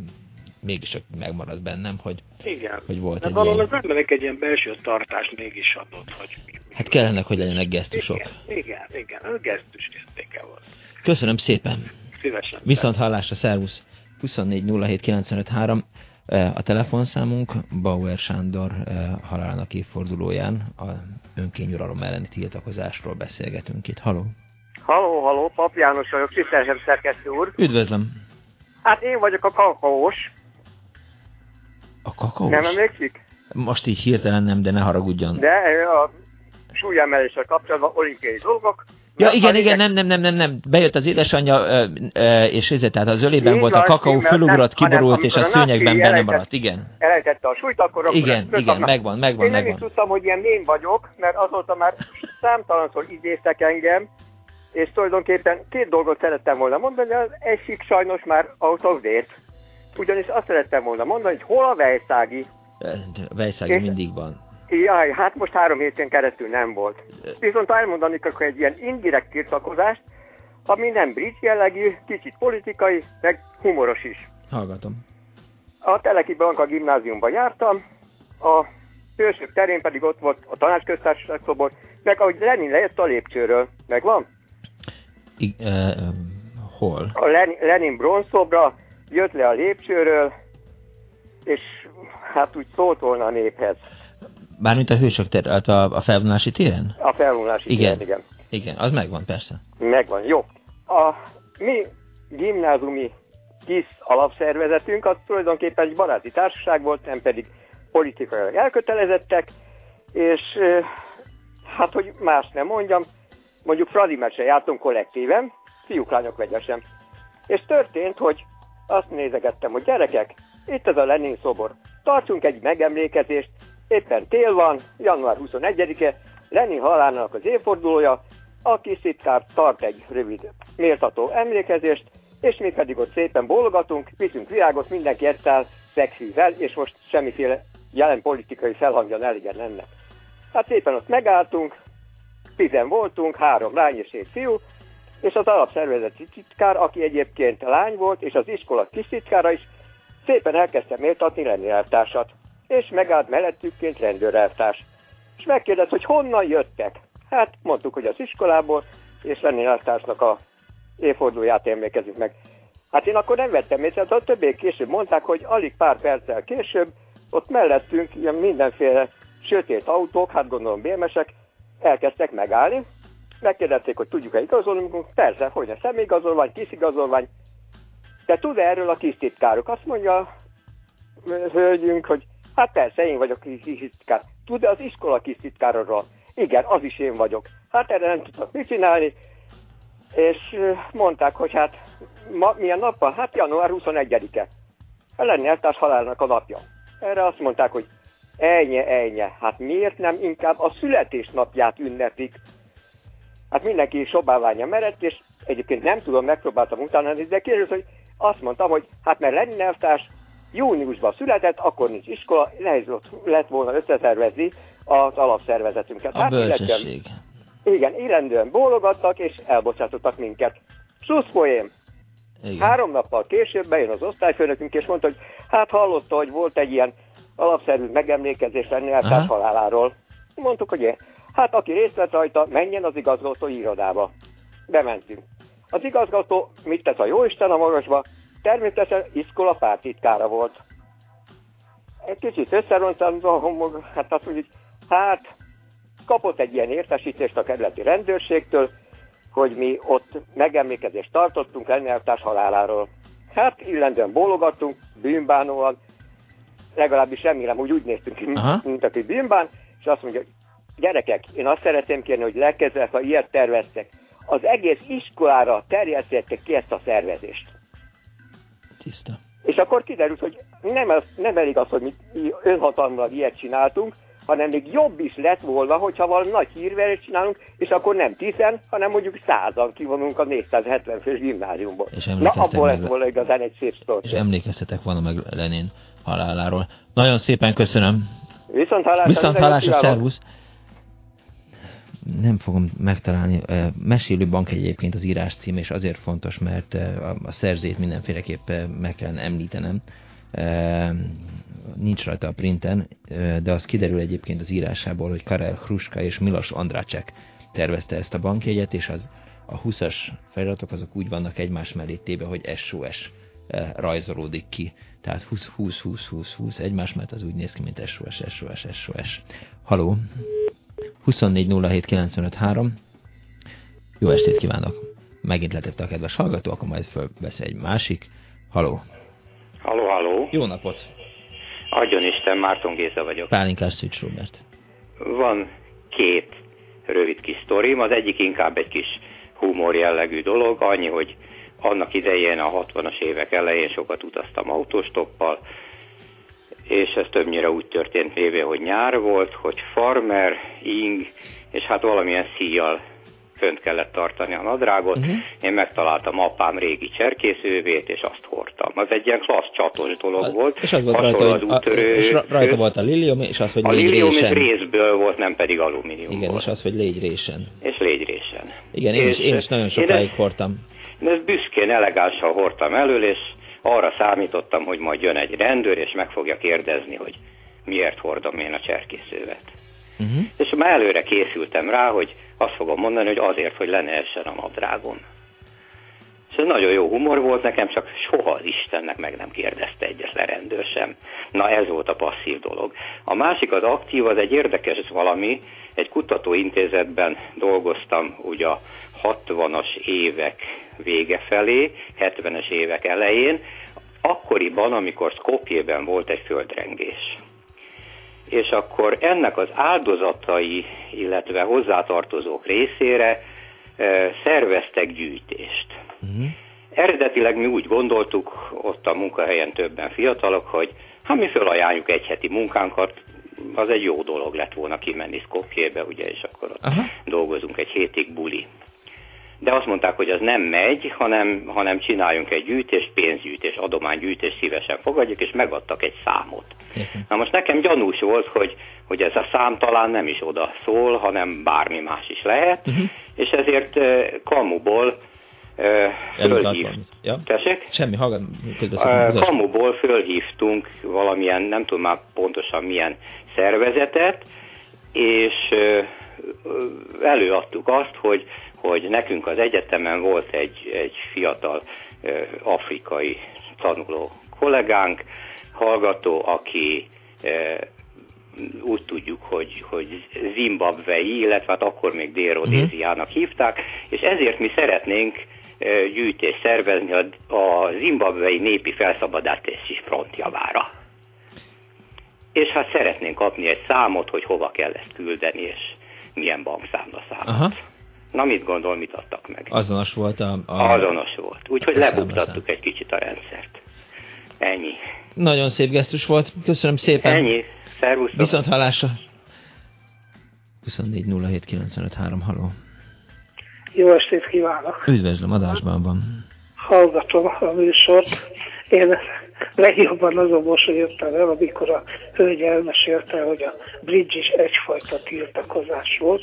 mégis csak megmarad bennem, hogy, Igen. hogy volt de egy valahol ilyen... az emberek egy ilyen belső tartást mégis adott, hogy... Hát kellenek, hogy legyenek gesztusok. Igen, igen, igen, a gesztus értéke volt. Köszönöm szépen. Szívesen. Viszont hallásra, szervusz. 24 07 95 3 a telefonszámunk Bauer Sándor halálának évfordulóján a önkényuralom elleni tiltakozásról beszélgetünk itt. Haló! Haló, haló, Pap János vagyok, tiszteltem szerkesztő úr. Üdvözlöm! Hát én vagyok a kakaós. A kakaós? Nem emlékszik? Most így hirtelen nem, de ne haragudjon. De a súlyemeléssel kapcsolatban olimpiai dolgok, Ja, igen, igen, nem, nem, nem, nem, nem. Bejött az édesanyja, és ezért, tehát az ölében volt a kakaó, fölugrott, kiborult, és a szőnyegben benne maradt, igen. Elejtette a súlyt, akkor... Igen, igen, megvan, megvan, Én megvan. nem is tudtam, hogy ilyen én vagyok, mert azóta már számtalanszor idéztek engem, és tulajdonképpen két dolgot szerettem volna mondani, az esik sajnos már out of date. Ugyanis azt szerettem volna mondani, hogy hol a Vejszági. Vejszági mindig van. Jaj, hát most három héten keresztül nem volt. Viszont elmondani akkor egy ilyen indirekt tiltakozást, ami nem brit jellegű, kicsit politikai, meg humoros is. Hallgatom. A Teleki Blanka gimnáziumban jártam, a fősök terén pedig ott volt a tanácsköztársaság szobor, meg ahogy Lenin lejött a lépcsőről. Megvan? I, uh, hol? A Lenin, Lenin bronzszobra jött le a lépcsőről, és hát úgy szólt volna a néphez. Bármint a hősök ter, a, a felvonulási téren? A felvonulási igen. téren, igen. Igen, az megvan persze. Megvan, jó. A mi gimnáziumi kis alapszervezetünk az tulajdonképpen egy baráti társaság volt, nem pedig politikailag elkötelezettek, és hát, hogy más nem mondjam, mondjuk Fradi meccsen jártunk kollektíven, fiúk, lányok vegyesen. És történt, hogy azt nézegettem, hogy gyerekek, itt ez a Lenin szobor, tartsunk egy megemlékezést, éppen tél van, január 21-e, Lenin halálának az évfordulója, a kis tart egy rövid méltató emlékezést, és mi pedig ott szépen bólogatunk, viszünk virágot, mindenki ettál szexűvel, és most semmiféle jelen politikai felhangja ne legyen ennek. Hát szépen ott megálltunk, tizen voltunk, három lány és egy fiú, és az alapszervezeti titkár, aki egyébként lány volt, és az iskola kis titkára is, szépen elkezdte méltatni Lenin elvtársat, és megállt mellettükként rendőrelvtárs. És megkérdezte, hogy honnan jöttek. Hát mondtuk, hogy az iskolából, és Lenin elvtársnak a évfordulóját emlékezünk meg. Hát én akkor nem vettem észre, de a többiek később mondták, hogy alig pár perccel később, ott mellettünk ilyen mindenféle sötét autók, hát gondolom BMS-ek, elkezdtek megállni, megkérdezték, hogy tudjuk-e igazolni, persze, hogy a személyigazolvány, kis igazolvány, de tud -e erről a kis titkárok? Azt mondja a hölgyünk, hogy hát persze, én vagyok kis titkár. Tud-e az iskola kis titkárról? Igen, az is én vagyok. Hát erre nem tudtak mit csinálni, és mondták, hogy hát ma, milyen nap? Hát január 21-e. A Lenni eltárs halálnak a napja. Erre azt mondták, hogy ejnye, ejnye, hát miért nem inkább a születésnapját ünneplik? Hát mindenki sobálványa merett, és egyébként nem tudom, megpróbáltam utána, de kérdez, hogy azt mondtam, hogy hát mert Lenin elvtárs júniusban született, akkor nincs iskola, nehéz lett volna összeszervezni az alapszervezetünket. A hát, bölcsesség. Igen, illendően bólogattak, és elbocsátottak minket. Susz poém. Három nappal később bejön az osztályfőnökünk, és mondta, hogy hát hallotta, hogy volt egy ilyen alapszerű megemlékezés lenni eltárs haláláról. Mondtuk, hogy én. Hát aki részt vett rajta, menjen az igazgató irodába. Bementünk. Az igazgató mit tett a jóisten a magasba? Természetesen iskola pártitkára volt. Egy kicsit összerontam a hát azt mondjuk, hát kapott egy ilyen értesítést a kerületi rendőrségtől, hogy mi ott megemlékezést tartottunk Lennyelvtárs haláláról. Hát illendően bólogattunk, bűnbánóan, legalábbis remélem, hogy úgy néztünk ki, mint aki bűnbán, és azt mondja, gyerekek, én azt szeretném kérni, hogy legkezelek, ha ilyet terveztek, az egész iskolára terjesztettek ki ezt a szervezést. Tiszta. És akkor kiderült, hogy nem, az, nem elég az, hogy mi önhatalmilag ilyet csináltunk, hanem még jobb is lett volna, hogyha valami nagy hírverést csinálunk, és akkor nem tizen, hanem mondjuk százan kivonunk a 470 fős gimnáziumból. És Na, abból meg... lett volna igazán egy szép sztor. És emlékeztetek volna meg Lenin haláláról. Nagyon szépen köszönöm. Viszont hallásra, Viszont hallásra szervusz nem fogom megtalálni. Mesélő bank egyébként az írás cím, és azért fontos, mert a szerzét mindenféleképp meg kellene említenem. Nincs rajta a printen, de az kiderül egyébként az írásából, hogy Karel Hruska és Milos Andrácsek tervezte ezt a bankjegyet, és az a 20-as feliratok azok úgy vannak egymás mellé téve, hogy SOS rajzolódik ki. Tehát 20, 20, 20, 20, 20 egymás mellett az úgy néz ki, mint SOS, SOS, SOS. Haló! 24.07.95.3. Jó estét kívánok! Megint letette a kedves hallgató, akkor majd fölvesz egy másik. Haló! Haló, haló! Jó napot! Adjon Isten, Márton Géza vagyok. Pálinkás Szűcs Robert. Van két rövid kis sztorim, az egyik inkább egy kis humor jellegű dolog, annyi, hogy annak idején a 60-as évek elején sokat utaztam autóstoppal, és ez többnyire úgy történt véve, hogy nyár volt, hogy farmer, ing, és hát valamilyen szíjjal fönt kellett tartani a nadrágot. Uh-huh. Én megtaláltam apám régi cserkészővét, és azt hordtam. Az egy ilyen klassz csatos dolog a, volt. És az volt rajta, az útörő, a, és rajta volt a lilium, és az, hogy A lilium résen. részből volt, nem pedig alumínium Igen, volt. és az, hogy légyrészen. És légyrészen. Igen, én, és, is, én is nagyon sokáig hordtam. Én ezt büszkén, elegánsan hordtam elől, és arra számítottam, hogy majd jön egy rendőr, és meg fogja kérdezni, hogy miért hordom én a cserkészővet. Uh-huh. És már előre készültem rá, hogy azt fogom mondani, hogy azért, hogy le ne essen a nadrágon. Nagyon jó humor volt nekem, csak soha az Istennek meg nem kérdezte egyetlen rendőr sem. Na ez volt a passzív dolog. A másik az aktív, az egy érdekes valami. Egy kutatóintézetben dolgoztam ugye a 60-as évek vége felé, 70-es évek elején, akkoriban, amikor Skopjében volt egy földrengés. És akkor ennek az áldozatai, illetve hozzátartozók részére e, szerveztek gyűjtést. Uh-huh. Eredetileg mi úgy gondoltuk, ott a munkahelyen többen fiatalok, hogy ha mi fölajánljuk egy heti munkánkat, az egy jó dolog lett volna kimenni Skopjébe, ugye, és akkor ott uh-huh. dolgozunk egy hétig buli de azt mondták, hogy az nem megy, hanem, hanem csináljunk egy gyűjtés, pénzgyűjtés, adománygyűjtés, szívesen fogadjuk, és megadtak egy számot. Uh-huh. Na most nekem gyanús volt, hogy, hogy ez a szám talán nem is oda szól, hanem bármi más is lehet, uh-huh. és ezért uh, kamuból fölhív... Ja? Tessék? Semmi, hallgat, uh, Kamuból fölhívtunk valamilyen, nem tudom már pontosan milyen szervezetet, és előadtuk azt, hogy hogy nekünk az egyetemen volt egy, egy fiatal afrikai tanuló kollégánk, hallgató, aki úgy tudjuk, hogy, hogy zimbabvei, illetve hát akkor még Dél-Rodéziának uh-huh. hívták, és ezért mi szeretnénk gyűjtést szervezni a, a zimbabvei népi felszabadítási front javára. És hát szeretnénk kapni egy számot, hogy hova kell ezt küldeni, és milyen bankszámla számot. Aha. Na mit gondol, mit adtak meg? Azonos volt a... a... Azonos volt. Úgyhogy lebuktattuk egy kicsit a rendszert. Ennyi. Nagyon szép gesztus volt. Köszönöm szépen. Ennyi. Szervusztok. Viszont hallásra. 24953, haló. Jó estét kívánok! Üdvözlöm, adásban van. Hallgatom a műsort. Én legjobban azon mosolyogtam el, amikor a hölgy elmesélte, hogy a bridge is egyfajta tiltakozás volt.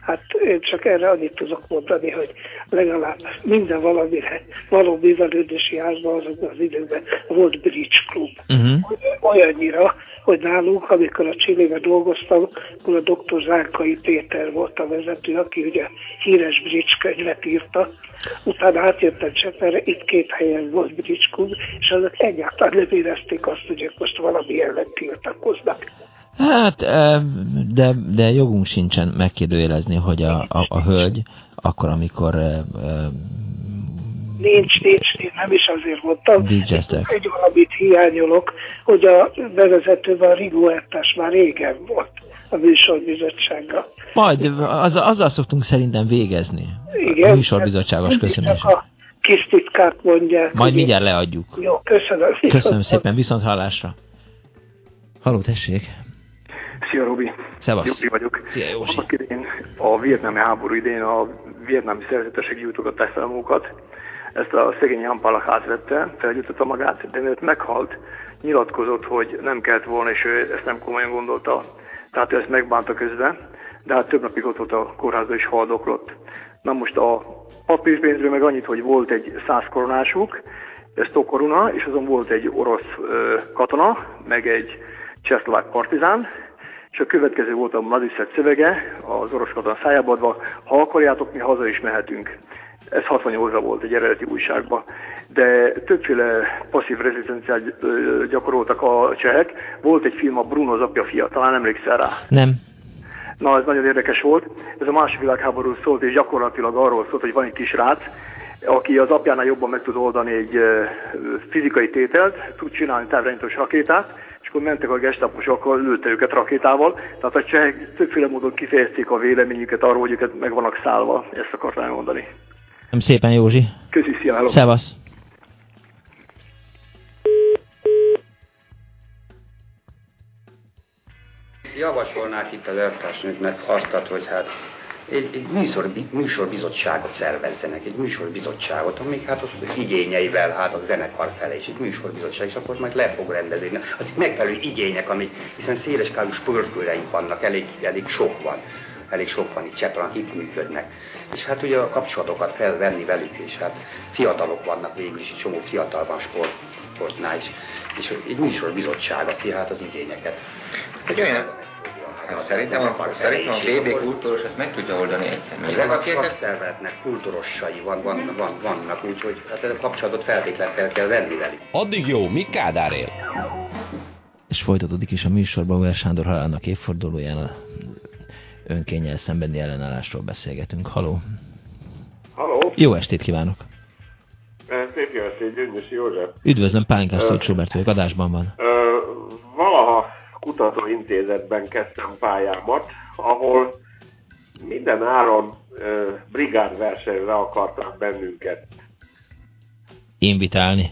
Hát én csak erre annyit tudok mondani, hogy legalább minden valamire való művelődési házban azokban az időben volt bridge klub. Uh-huh. Olyannyira, hogy nálunk, amikor a Csillébe dolgoztam, akkor a doktor Zánkai Péter volt a vezető, aki ugye híres bridge könyvet írta, utána átjöttem Cseperre, itt két helyen volt bridge klub, és azok egyáltalán nem érezték azt, hogy ők most valami ellen tiltakoznak. Hát, de, de jogunk sincsen megkérdőjelezni, hogy a, a, a hölgy akkor, amikor Nincs, nincs, nincs, nem is azért mondtam. Dígyeztek. Egy valamit hiányolok, hogy a bevezetőben a Rigoertás már régen volt. a műsorbizottsággal. Majd, az, azzal szoktunk szerintem végezni. Igen. A műsorbizottságos köszönés. A kis titkát mondják. Majd ugye? mindjárt leadjuk. Jó, köszönöm. Viszont köszönöm szépen, viszont hallásra. Haló, tessék. Szia, Robi. Szevasz. Józsi vagyok. Szia, Józsi. Annak idén, a vietnámi háború idén a vietnámi szerzetesek gyújtogatták fel magukat. Ezt a szegény Jan Palach átvette, felgyújtotta magát, de mielőtt meghalt, nyilatkozott, hogy nem kellett volna, és ő ezt nem komolyan gondolta. Tehát ő ezt megbánta közben, de hát több napig ott volt a kórházban is haldoklott. Na most a papírpénzről meg annyit, hogy volt egy száz koronásuk, ez Tokoruna, és azon volt egy orosz ö, katona, meg egy csehszlovák partizán, és a következő volt a Mladiszet szövege, az orosz katona szájába adva, ha akarjátok, mi haza is mehetünk. Ez 68-ra volt egy eredeti újságban. De többféle passzív rezisztenciát gyakoroltak a csehek. Volt egy film, a Bruno az apja fia, talán emlékszel rá? Nem. Na, ez nagyon érdekes volt. Ez a második világháború szólt, és gyakorlatilag arról szólt, hogy van egy kis rác, aki az apjánál jobban meg tud oldani egy fizikai tételt, tud csinálni távirányítós rakétát, és akkor mentek a gestaposokkal, lőtte őket rakétával. Tehát a csehek többféle módon kifejezték a véleményüket arról, hogy őket meg vannak szállva. Ezt akartam mondani. Nem szépen, Józsi. Köszi, szia. Szevasz. Javasolnák itt az elvtársnőknek azt, hogy hát egy, egy műsor, műsorbizottságot szervezzenek, egy műsorbizottságot, amik hát az igényeivel hát a zenekar felé, és egy műsorbizottság, és akkor majd le fog rendezni. Az megfelelő igények, amik, hiszen széleskálú sportkőreink vannak, elég, elég sok van elég sok van itt Cseplán, itt működnek. És hát ugye a kapcsolatokat felvenni velük, és hát fiatalok vannak végül is, egy csomó fiatal van sport, sportnál is. És egy műsorbizottság, aki hát az igényeket. Egy olyan szerintem a, szerintem a BB kultúros ezt meg tudja oldani egyszer. Ezek a szakszervezetnek kultúrossai van, van, van, vannak, úgyhogy hát a kapcsolatot feltétlenül fel kell venni velük. Addig jó, mi Kádár él? És folytatódik is a műsorban Uer Sándor halálának évfordulóján önkényel szembeni ellenállásról beszélgetünk. Haló! Haló! Jó estét kívánok! Szép jó estét, Gyöngyös József. Üdvözlöm, Pálinkás Szócs Robert vagyok, adásban van. Ö, valaha kutatóintézetben kezdtem pályámat, ahol minden áron ö, brigádversenyre akartak bennünket. Invitálni?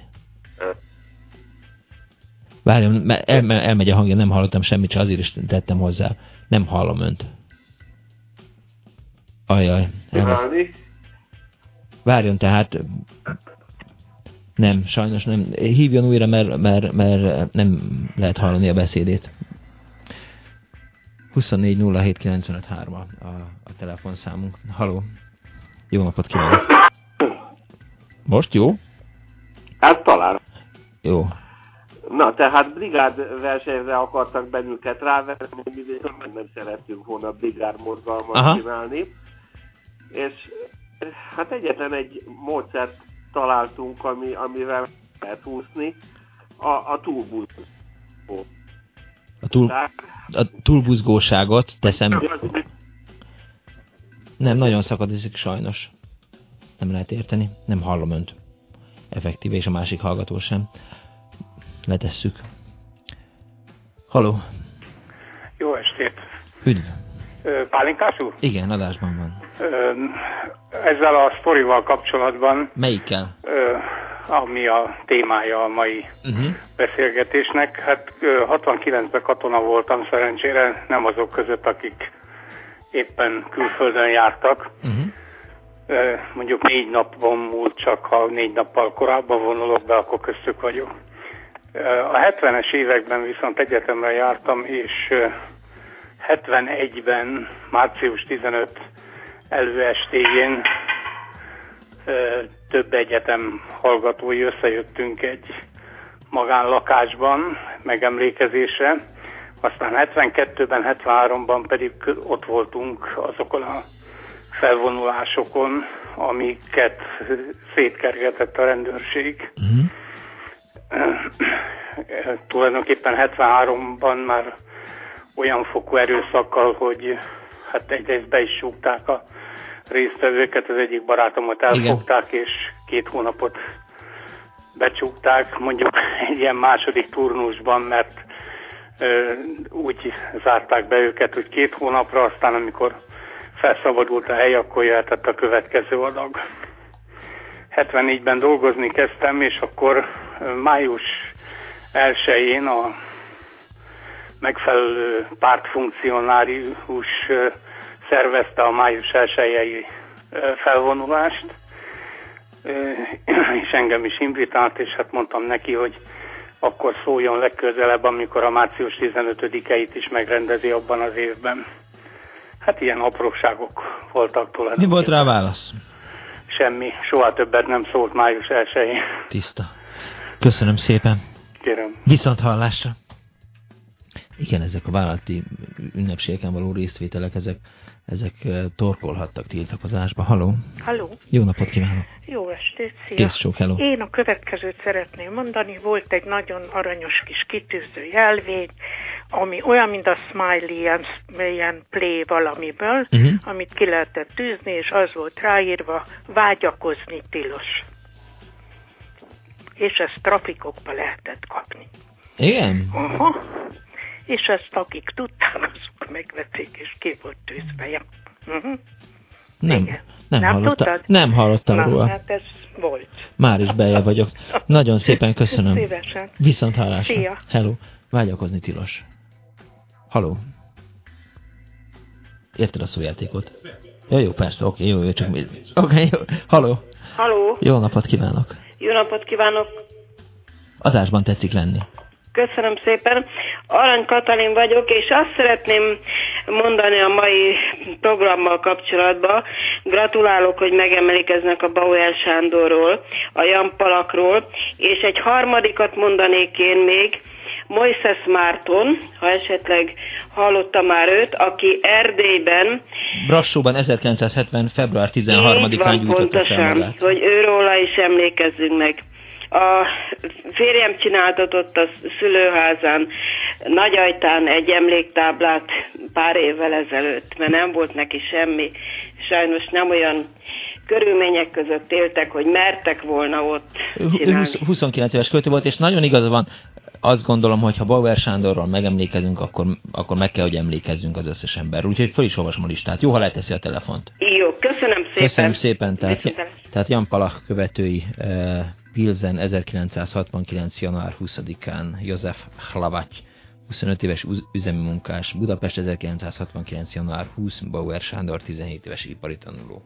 Várjon, el, elmegy a hangja, nem hallottam semmit, csak azért is tettem hozzá. Nem hallom önt. Ajaj. Várjon tehát. Nem, sajnos nem. Hívjon újra, mert, mert, mert nem lehet hallani a beszédét. 24 07 a, a telefonszámunk. Haló. Jó napot kívánok. Most jó? Hát talán. Jó. Na, tehát brigád versenyre akartak bennünket rávenni, mi nem szerettünk volna brigád mozgalmat Aha. csinálni és hát egyetlen egy módszert találtunk, ami, amivel lehet húzni, a, a túlbuzgó. A, túl, a túlbuzgóságot teszem. Nem, nagyon szakadozik sajnos. Nem lehet érteni. Nem hallom önt. Effektíve, és a másik hallgató sem. Letesszük. Haló. Jó estét. Üdv. Pálinkás úr? Igen, adásban van. Ezzel a sztorival kapcsolatban... Melyikkel? Ami a témája a mai uh-huh. beszélgetésnek. Hát 69-ben katona voltam, szerencsére nem azok között, akik éppen külföldön jártak. Uh-huh. Mondjuk négy napon múlt, csak ha négy nappal korábban vonulok be, akkor köztük vagyok. A 70-es években viszont egyetemre jártam, és 71-ben, március 15 előestéjén több egyetem hallgatói összejöttünk egy magánlakásban megemlékezésre, aztán 72-ben, 73-ban pedig ott voltunk azokon a felvonulásokon, amiket szétkergetett a rendőrség. Uh-huh. Tulajdonképpen 73-ban már olyan fokú erőszakkal, hogy hát egyrészt be is súgták a résztvevőket, az egyik barátomat elfogták, Igen. és két hónapot becsukták, mondjuk egy ilyen második turnusban, mert úgy zárták be őket, hogy két hónapra, aztán amikor felszabadult a hely, akkor jöhetett a következő adag. 74-ben dolgozni kezdtem, és akkor május 1-én a megfelelő pártfunkcionárius szervezte a május 1 felvonulást, és engem is invitált, és hát mondtam neki, hogy akkor szóljon legközelebb, amikor a március 15-eit is megrendezi abban az évben. Hát ilyen apróságok voltak tulajdonképpen. Mi volt rá válasz? Semmi, soha többet nem szólt május 1 Tiszta. Köszönöm szépen. Kérem. Viszont hallásra. Igen, ezek a vállalati ünnepségeken való résztvételek, ezek, ezek torkolhattak tiltakozásba. Haló? Haló? Jó napot kívánok! Jó estét, szia! Kész sok, hello! Én a következőt szeretném mondani. Volt egy nagyon aranyos kis kitűző jelvény, ami olyan, mint a smiley, ilyen, ilyen play valamiből, uh-huh. amit ki lehetett tűzni, és az volt ráírva, vágyakozni tilos. És ezt trafikokba lehetett kapni. Igen? Aha és ezt akik tudták, azok megvették, és ki volt tűzve. Ja. Uh-huh. Nem, nem, nem, hallotta, nem hallottam Na, róla. hát ez volt. Már is beje vagyok. Nagyon szépen köszönöm. Szívesen. Viszont hallásra. Szia. Hello. Vágyakozni tilos. Haló. Érted a szójátékot? Jó, jó, persze, oké, jó, jó, csak mi... Oké, jó. Haló. Haló. Jó napot kívánok. Jó napot kívánok. Adásban tetszik lenni. Köszönöm szépen. Arany Katalin vagyok, és azt szeretném mondani a mai programmal kapcsolatban. Gratulálok, hogy megemlékeznek a Bauer Sándorról, a Jan Palakról, és egy harmadikat mondanék én még, Moises Márton, ha esetleg hallotta már őt, aki Erdélyben... Brassóban 1970. február 13-án gyújtotta fel magát. hogy őróla is emlékezzünk meg. A férjem csináltatott a szülőházán Nagyajtán egy emléktáblát pár évvel ezelőtt, mert nem volt neki semmi. Sajnos nem olyan körülmények között éltek, hogy mertek volna ott csinálni. 29 éves költő volt, és nagyon igaza van, azt gondolom, hogy ha Bauer Sándorról megemlékezünk, akkor, akkor meg kell, hogy emlékezzünk az összes emberről. Úgyhogy fel is olvasom a listát. Jó, ha leteszi a telefont. Jó, köszönöm szépen. Köszönöm szépen. Tehát, tehát Jan Palach követői eh, Pilzen 1969. január 20-án József Hlavacs 25 éves üzemi munkás, Budapest 1969. január 20, Bauer Sándor 17 éves ipari tanuló.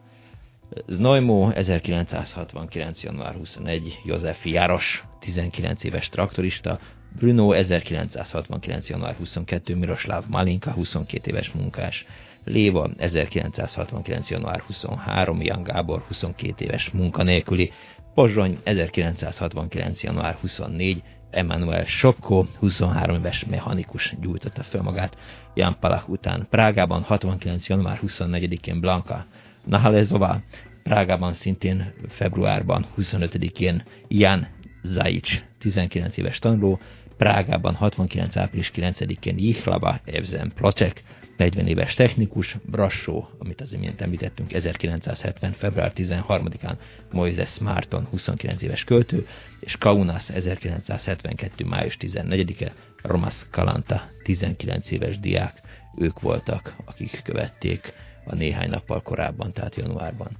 Znojmó 1969. január 21, József Járos 19 éves traktorista, Bruno 1969. január 22, Miroslav Malinka 22 éves munkás, Léva 1969. január 23, Jan Gábor 22 éves munkanélküli, Pozsony 1969. január 24, Emmanuel Sopko, 23 éves mechanikus gyújtotta fel magát Jan Palach után. Prágában 69. január 24-én Blanka Nahalezova, Prágában szintén februárban 25-én Jan Zajic, 19 éves tanuló, Prágában 69. április 9-én Jihlava Evzen Placek, 40 éves technikus, Brassó, amit az imént említettünk, 1970. február 13-án Moises Márton, 29 éves költő, és Kaunas 1972. május 14-e Romas Kalanta, 19 éves diák, ők voltak, akik követték a néhány nappal korábban, tehát januárban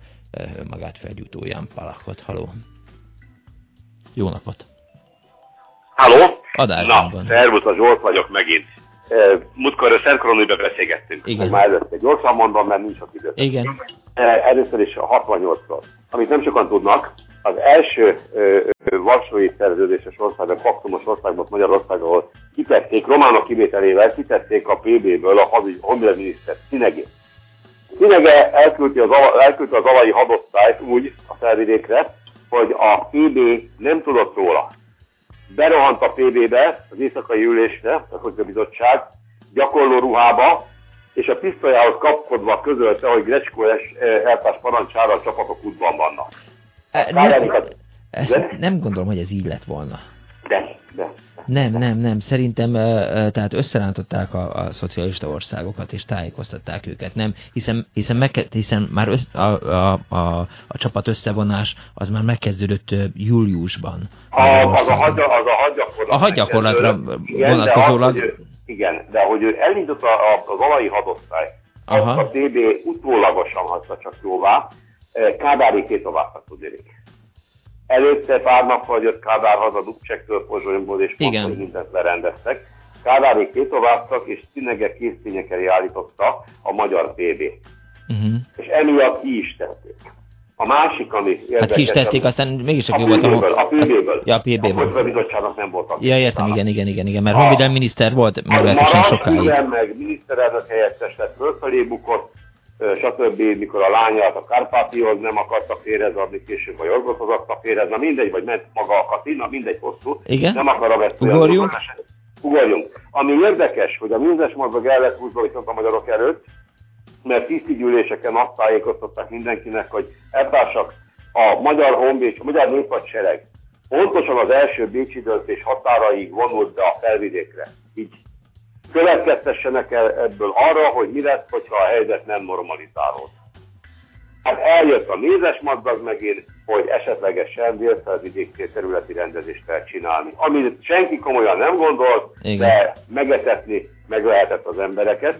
magát felgyújtó Jan Palachot. Haló! Jó napot! Halló? Adásban Na, szervusz, a Zsolt vagyok megint. Múltkor a Szent beszélgettünk. Igen. Már előtte. Gyorsan mondom, mert nincs sok idő. Igen. Először is a 68-ról. Amit nem sokan tudnak, az első varsói szerződéses országban, paktumos országban, Magyarország, ahol kitették, románok kivételével kitették a PB-ből a honvédelminiszter Szinegét. Szinege elküldte az, elküldte az alai hadosztályt úgy a felvidékre, hogy a PB nem tudott róla berohant a PB-be, az éjszakai ülésre, a bizottság, gyakorló ruhába, és a pisztolyához kapkodva közölte, hogy Grecskó eltárs parancsára a csapatok útban vannak. E, nem, ezt nem gondolom, hogy ez így lett volna. De, de. Nem, nem, nem. Szerintem tehát összerántották a, a szocialista országokat, és tájékoztatták őket. Nem, hiszen, hiszen, megke, hiszen már össz, a, a, a, a csapat összevonás az már megkezdődött júliusban. A, az, a hagy, az a hadgyakorlat. A hadgyakorlatra vonatkozólag. Igen, de hogy ő elindította az alai hadosztály, azt a TB utólagosan hagyta csak jóvá, Kádári két továbbra tudnék. Előtte pár nappal jött Kádár haza Dubcsektől, Pozsonyból, és Igen. mindent lerendeztek. Kádári két továbbtak, és tényleg késztények elé állította a magyar TB. Uh-huh. És emiatt ki is tették. A másik, ami érdekes... Hát ki is tették, aztán mégis csak a jó volt a... PB-ből, a PB-ből. Ja, a PB-ből. A bizottságnak nem voltak. Ja, értem, igen, igen, igen, igen, mert Honvédelmi miniszter volt meglehetősen sokáig. Igen, meg miniszterelnök helyettes lett, fölfelé bukott, stb. mikor a lányát a Kárpátihoz nem akarta férhez adni, később a Jorgothoz adta férhez, na mindegy, vagy ment maga a Katina, mindegy hosszú. Igen? Nem akar a. Ugorjunk. Ugorjunk. Ami érdekes, hogy a műzes mozog el lett húzva viszont a magyarok előtt, mert tisztvigyűléseken azt tájékoztatták mindenkinek, hogy eltársak a Magyar Honvéd, a Magyar Néphadsereg pontosan az első Bécsi döntés határaig vonult be a felvidékre. Így következtessenek el ebből arra, hogy mi lesz, hogyha a helyzet nem normalizálód. Hát eljött a mézes madzag megint, hogy esetlegesen délfelvidék területi rendezést kell csinálni. Amit senki komolyan nem gondolt, Igen. de megetetni meg lehetett az embereket.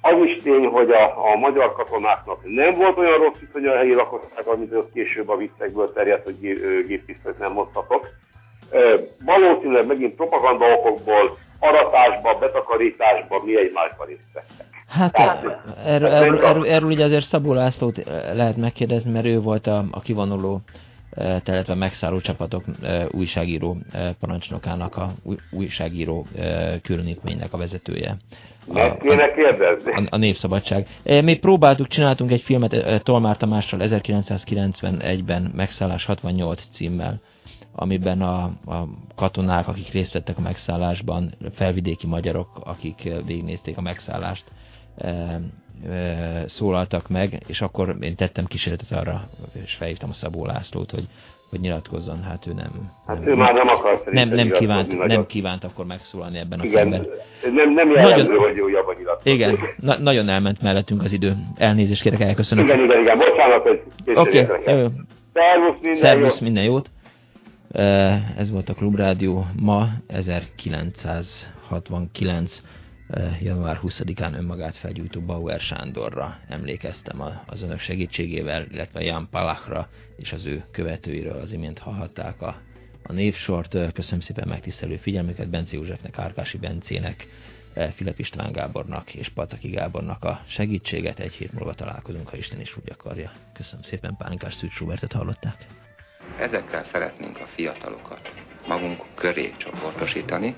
Az is tény, hogy a, a magyar katonáknak nem volt olyan rossz viszony a helyi lakossággal, mint az később a viccekből terjedt, hogy géppisztolyt nem hoztatok. Ö, Valószínűleg megint propaganda okokból aratásba, betakarításba mi egymásba részt vettek. Hát erről, erről, erről, erről ugye azért Szabó Lászlót eh, lehet megkérdezni, mert ő volt a, a kivonuló, eh, illetve megszálló csapatok eh, újságíró eh, parancsnokának, a új, újságíró különítménynek a vezetője. Meg kéne kérdezni. A, a Népszabadság. Eh, Mi próbáltuk, csináltunk egy filmet Tolmár Tamással 1991-ben Megszállás 68 címmel, amiben a, a katonák, akik részt vettek a megszállásban, felvidéki magyarok, akik eh, végignézték a megszállást, eh, eh, szólaltak meg, és akkor én tettem kísérletet arra, és felhívtam a Szabó Lászlót, hogy, hogy nyilatkozzon, hát ő nem... Hát ő már nem akar nem, nem, kívánt, nem kívánt akkor megszólalni ebben a Igen, filmben. nem, nem jellemző, Nagyon- hogy ő jobban nyilatkozik. Igen, na, nagyon elment mellettünk az idő. Elnézést kérek, elköszönök. Igen, igen, igen, bocsánat, hogy Oké, jó. Szervusz, minden Szervusz, minden jót. Eh, Ez volt a Klubrádió ma, 1969. eh, január 20-án önmagát felgyújtó Bauer Sándorra emlékeztem az önök segítségével, illetve Jan Palachra és az ő követőiről az imént hallhatták a, a névsort. Eh, Köszönöm szépen megtisztelő figyelmüket Bence Józsefnek, Árkási Bencének, Filip István Gábornak és Pataki Gábornak a segítséget. Egy hét múlva találkozunk, ha Isten is úgy akarja. Köszönöm szépen, Pálinkás Szűcs Robertet hallották. Ezekkel szeretnénk a fiatalokat magunk köré csoportosítani.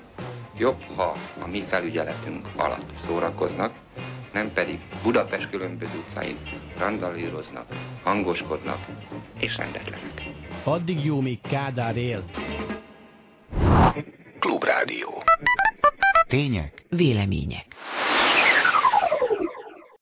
Jobb, ha a mi felügyeletünk alatt szórakoznak, nem pedig Budapest különböző utcáin randalíroznak, hangoskodnak és rendetlenek. Addig jó, míg Kádár él. Klubrádió. Tények? Vélemények.